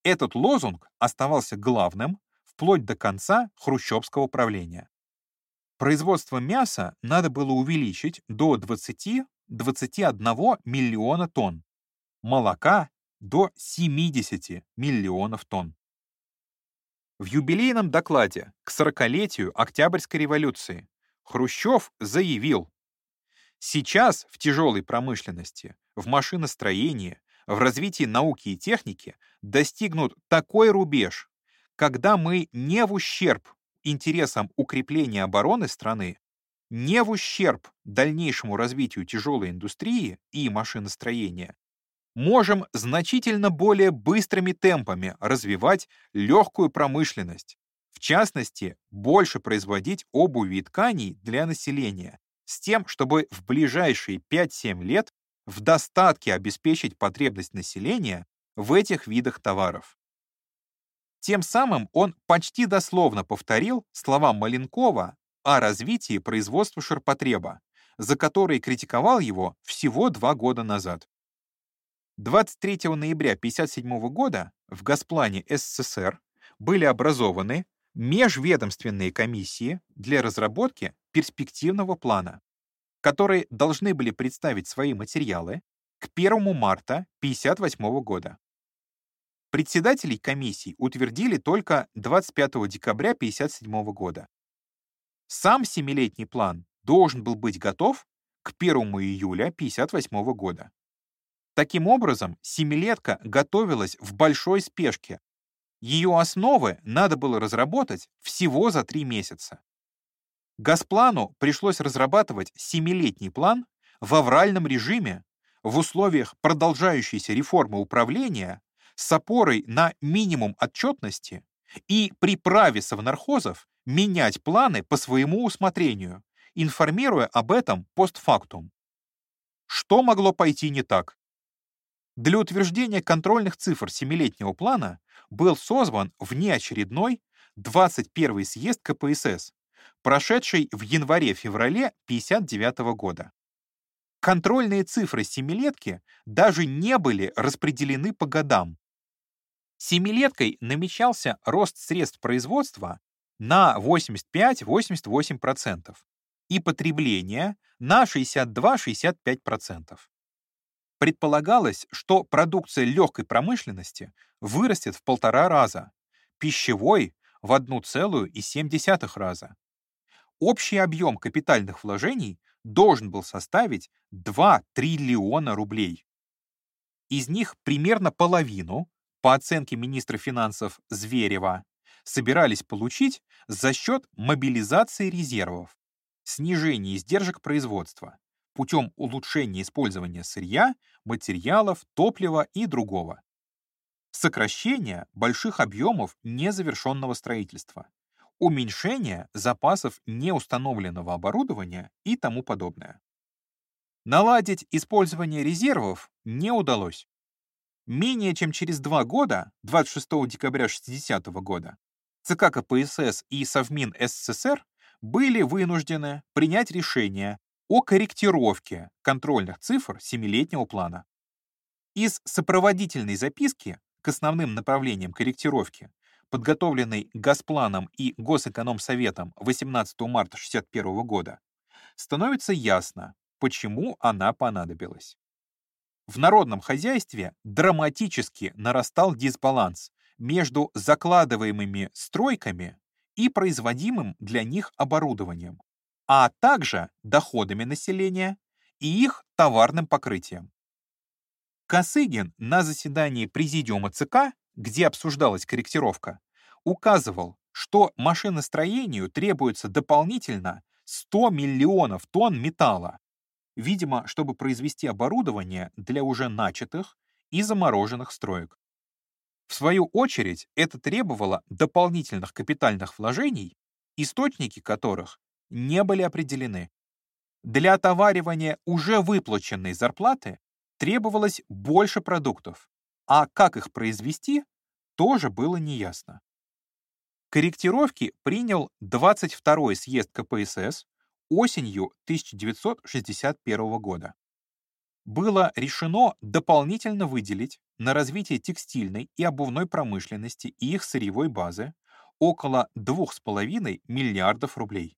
Этот лозунг оставался главным вплоть до конца хрущевского правления. Производство мяса надо было увеличить до 20-21 миллиона тонн, молока до 70 миллионов тонн. В юбилейном докладе к 40-летию Октябрьской революции Хрущев заявил, «Сейчас в тяжелой промышленности, в машиностроении, в развитии науки и техники достигнут такой рубеж, когда мы не в ущерб интересам укрепления обороны страны, не в ущерб дальнейшему развитию тяжелой индустрии и машиностроения, можем значительно более быстрыми темпами развивать легкую промышленность, в частности, больше производить обуви и тканей для населения, с тем, чтобы в ближайшие 5-7 лет в достатке обеспечить потребность населения в этих видах товаров. Тем самым он почти дословно повторил слова Маленкова о развитии производства ширпотреба, за которые критиковал его всего два года назад. 23 ноября 1957 года в Госплане СССР были образованы межведомственные комиссии для разработки перспективного плана, которые должны были представить свои материалы к 1 марта 1958 года. Председателей комиссий утвердили только 25 декабря 1957 года. Сам семилетний план должен был быть готов к 1 июля 1958 года. Таким образом, семилетка готовилась в большой спешке. Ее основы надо было разработать всего за три месяца. Газплану пришлось разрабатывать семилетний план в авральном режиме в условиях продолжающейся реформы управления с опорой на минимум отчетности и при праве совнархозов менять планы по своему усмотрению, информируя об этом постфактум. Что могло пойти не так? Для утверждения контрольных цифр семилетнего плана был созван внеочередной 21-й съезд КПСС, прошедший в январе-феврале 1959 года. Контрольные цифры семилетки даже не были распределены по годам, Семилеткой намечался рост средств производства на 85-88% и потребление на 62-65%. Предполагалось, что продукция легкой промышленности вырастет в полтора раза, пищевой — в 1,7 раза. Общий объем капитальных вложений должен был составить 2 триллиона рублей. Из них примерно половину, по оценке министра финансов Зверева, собирались получить за счет мобилизации резервов, снижения издержек производства путем улучшения использования сырья, материалов, топлива и другого. Сокращение больших объемов незавершенного строительства, уменьшение запасов неустановленного оборудования и тому подобное. Наладить использование резервов не удалось. Менее чем через два года, 26 декабря 1960 года, ЦК КПСС и Совмин СССР были вынуждены принять решение о корректировке контрольных цифр семилетнего плана. Из сопроводительной записки к основным направлениям корректировки, подготовленной Госпланом и Госэкономсоветом 18 марта 1961 года, становится ясно, почему она понадобилась. В народном хозяйстве драматически нарастал дисбаланс между закладываемыми стройками и производимым для них оборудованием, а также доходами населения и их товарным покрытием. Косыгин на заседании Президиума ЦК, где обсуждалась корректировка, указывал, что машиностроению требуется дополнительно 100 миллионов тонн металла, видимо, чтобы произвести оборудование для уже начатых и замороженных строек. В свою очередь, это требовало дополнительных капитальных вложений, источники которых не были определены. Для отоваривания уже выплаченной зарплаты требовалось больше продуктов, а как их произвести, тоже было неясно. Корректировки принял 22-й съезд КПСС осенью 1961 года было решено дополнительно выделить на развитие текстильной и обувной промышленности и их сырьевой базы около 2,5 миллиардов рублей.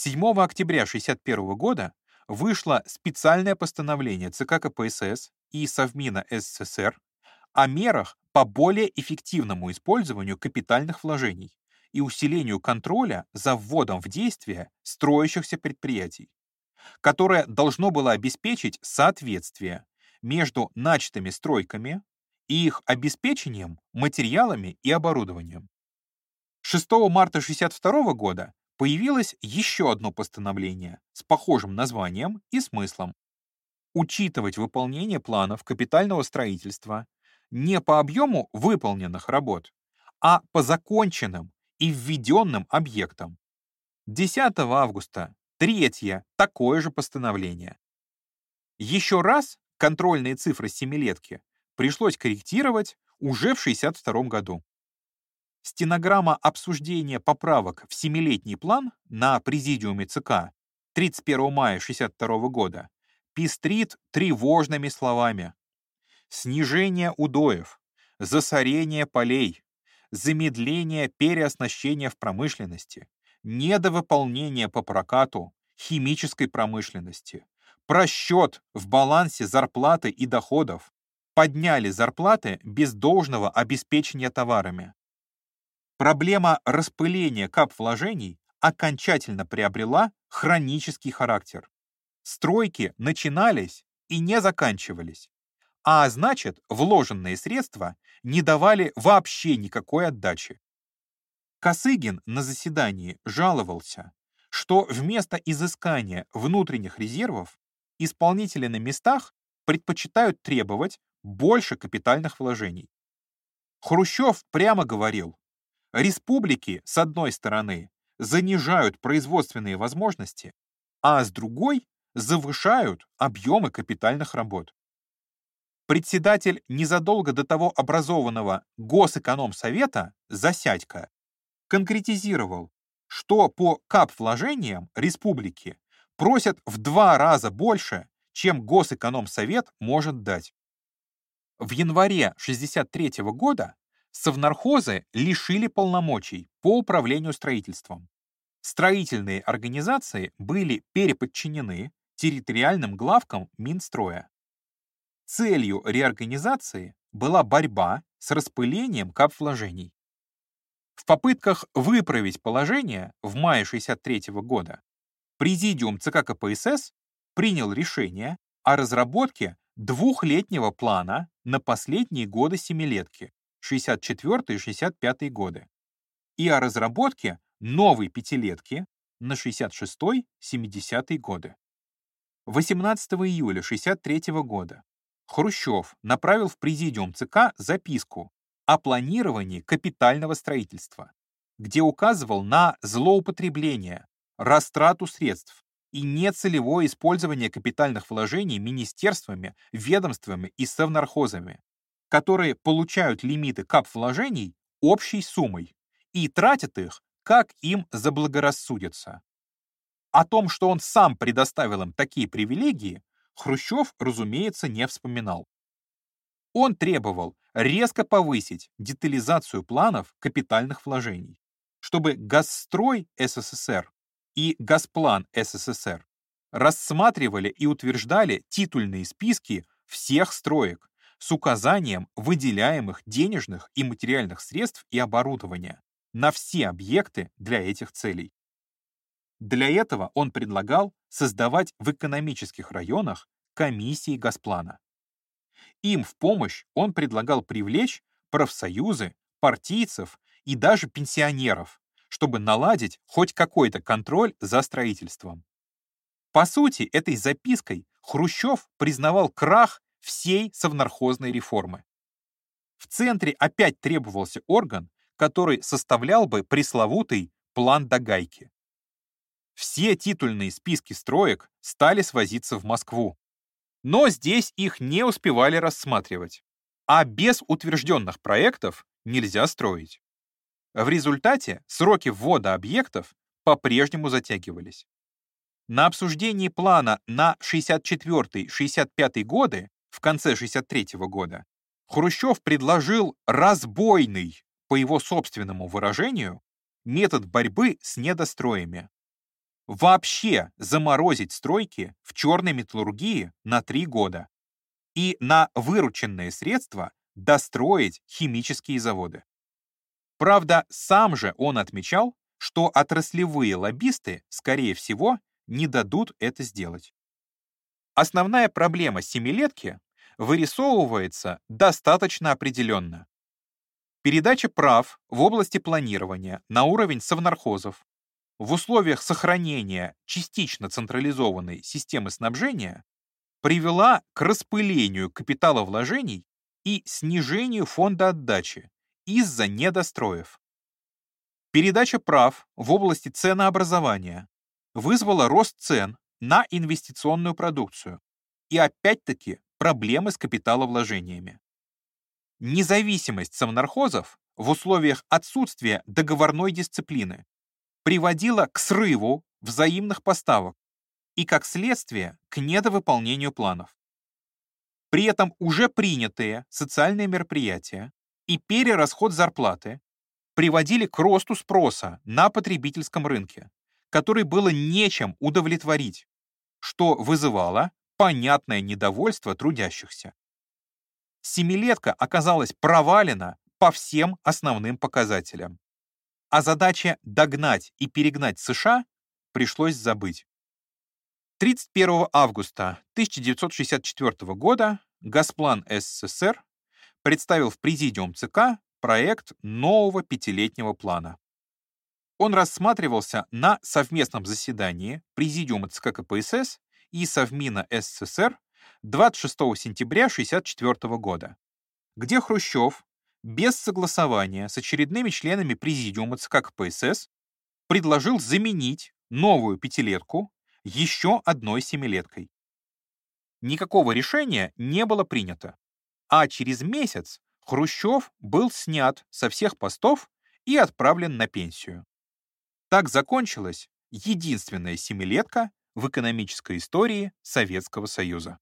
7 октября 1961 года вышло специальное постановление ЦК КПСС и Совмина СССР о мерах по более эффективному использованию капитальных вложений и усилению контроля за вводом в действие строящихся предприятий которое должно было обеспечить соответствие между начатыми стройками и их обеспечением материалами и оборудованием. 6 марта 1962 года появилось еще одно постановление с похожим названием и смыслом. Учитывать выполнение планов капитального строительства не по объему выполненных работ, а по законченным и введенным объектам. 10 августа Третье, такое же постановление. Еще раз контрольные цифры семилетки пришлось корректировать уже в 1962 году. Стенограмма обсуждения поправок в семилетний план на Президиуме ЦК 31 мая 1962 года пестрит тревожными словами. Снижение удоев, засорение полей, замедление переоснащения в промышленности, недовыполнение по прокату химической промышленности, просчет в балансе зарплаты и доходов, подняли зарплаты без должного обеспечения товарами. Проблема распыления кап-вложений окончательно приобрела хронический характер. Стройки начинались и не заканчивались, а значит, вложенные средства не давали вообще никакой отдачи. Косыгин на заседании жаловался, что вместо изыскания внутренних резервов исполнители на местах предпочитают требовать больше капитальных вложений. Хрущев прямо говорил, республики, с одной стороны, занижают производственные возможности, а с другой завышают объемы капитальных работ. Председатель незадолго до того образованного Госэкономсовета Засядько конкретизировал, что по кап-вложениям республики просят в два раза больше, чем Госэкономсовет может дать. В январе 1963 года совнархозы лишили полномочий по управлению строительством. Строительные организации были переподчинены территориальным главкам Минстроя. Целью реорганизации была борьба с распылением кап-вложений. В попытках выправить положение в мае 1963 года Президиум ЦК КПСС принял решение о разработке двухлетнего плана на последние годы семилетки 64 и 65 годы. И о разработке новой пятилетки на 66-70 годы. 18 июля 63 года. Хрущев направил в президиум ЦК записку о планировании капитального строительства, где указывал на злоупотребление, растрату средств и нецелевое использование капитальных вложений министерствами, ведомствами и совнархозами, которые получают лимиты кап-вложений общей суммой и тратят их, как им заблагорассудится. О том, что он сам предоставил им такие привилегии, Хрущев, разумеется, не вспоминал. Он требовал резко повысить детализацию планов капитальных вложений, чтобы Газстрой СССР и Газплан СССР рассматривали и утверждали титульные списки всех строек с указанием выделяемых денежных и материальных средств и оборудования на все объекты для этих целей. Для этого он предлагал создавать в экономических районах комиссии Газплана. Им в помощь он предлагал привлечь профсоюзы, партийцев и даже пенсионеров, чтобы наладить хоть какой-то контроль за строительством. По сути, этой запиской Хрущев признавал крах всей совнархозной реформы. В центре опять требовался орган, который составлял бы пресловутый план Дагайки. Все титульные списки строек стали свозиться в Москву. Но здесь их не успевали рассматривать. А без утвержденных проектов нельзя строить. В результате сроки ввода объектов по-прежнему затягивались. На обсуждении плана на 64-65 годы, в конце 63 года, Хрущев предложил разбойный, по его собственному выражению, метод борьбы с недостроями. Вообще заморозить стройки в черной металлургии на три года и на вырученные средства достроить химические заводы. Правда, сам же он отмечал, что отраслевые лоббисты, скорее всего, не дадут это сделать. Основная проблема семилетки вырисовывается достаточно определенно. Передача прав в области планирования на уровень совнархозов в условиях сохранения частично централизованной системы снабжения привела к распылению капитала вложений и снижению фонда отдачи из-за недостроев. Передача прав в области ценообразования вызвала рост цен на инвестиционную продукцию и опять-таки проблемы с капиталовложениями. Независимость самонархозов в условиях отсутствия договорной дисциплины приводила к срыву взаимных поставок и, как следствие, к недовыполнению планов. При этом уже принятые социальные мероприятия и перерасход зарплаты приводили к росту спроса на потребительском рынке, который было нечем удовлетворить, что вызывало понятное недовольство трудящихся. Семилетка оказалась провалена по всем основным показателям, а задача догнать и перегнать США пришлось забыть. 31 августа 1964 года Газплан СССР представил в Президиум ЦК проект нового пятилетнего плана. Он рассматривался на совместном заседании Президиума ЦК КПСС и Совмина СССР 26 сентября 1964 года, где Хрущев без согласования с очередными членами Президиума ЦК КПСС предложил заменить новую пятилетку еще одной семилеткой. Никакого решения не было принято, а через месяц Хрущев был снят со всех постов и отправлен на пенсию. Так закончилась единственная семилетка в экономической истории Советского Союза.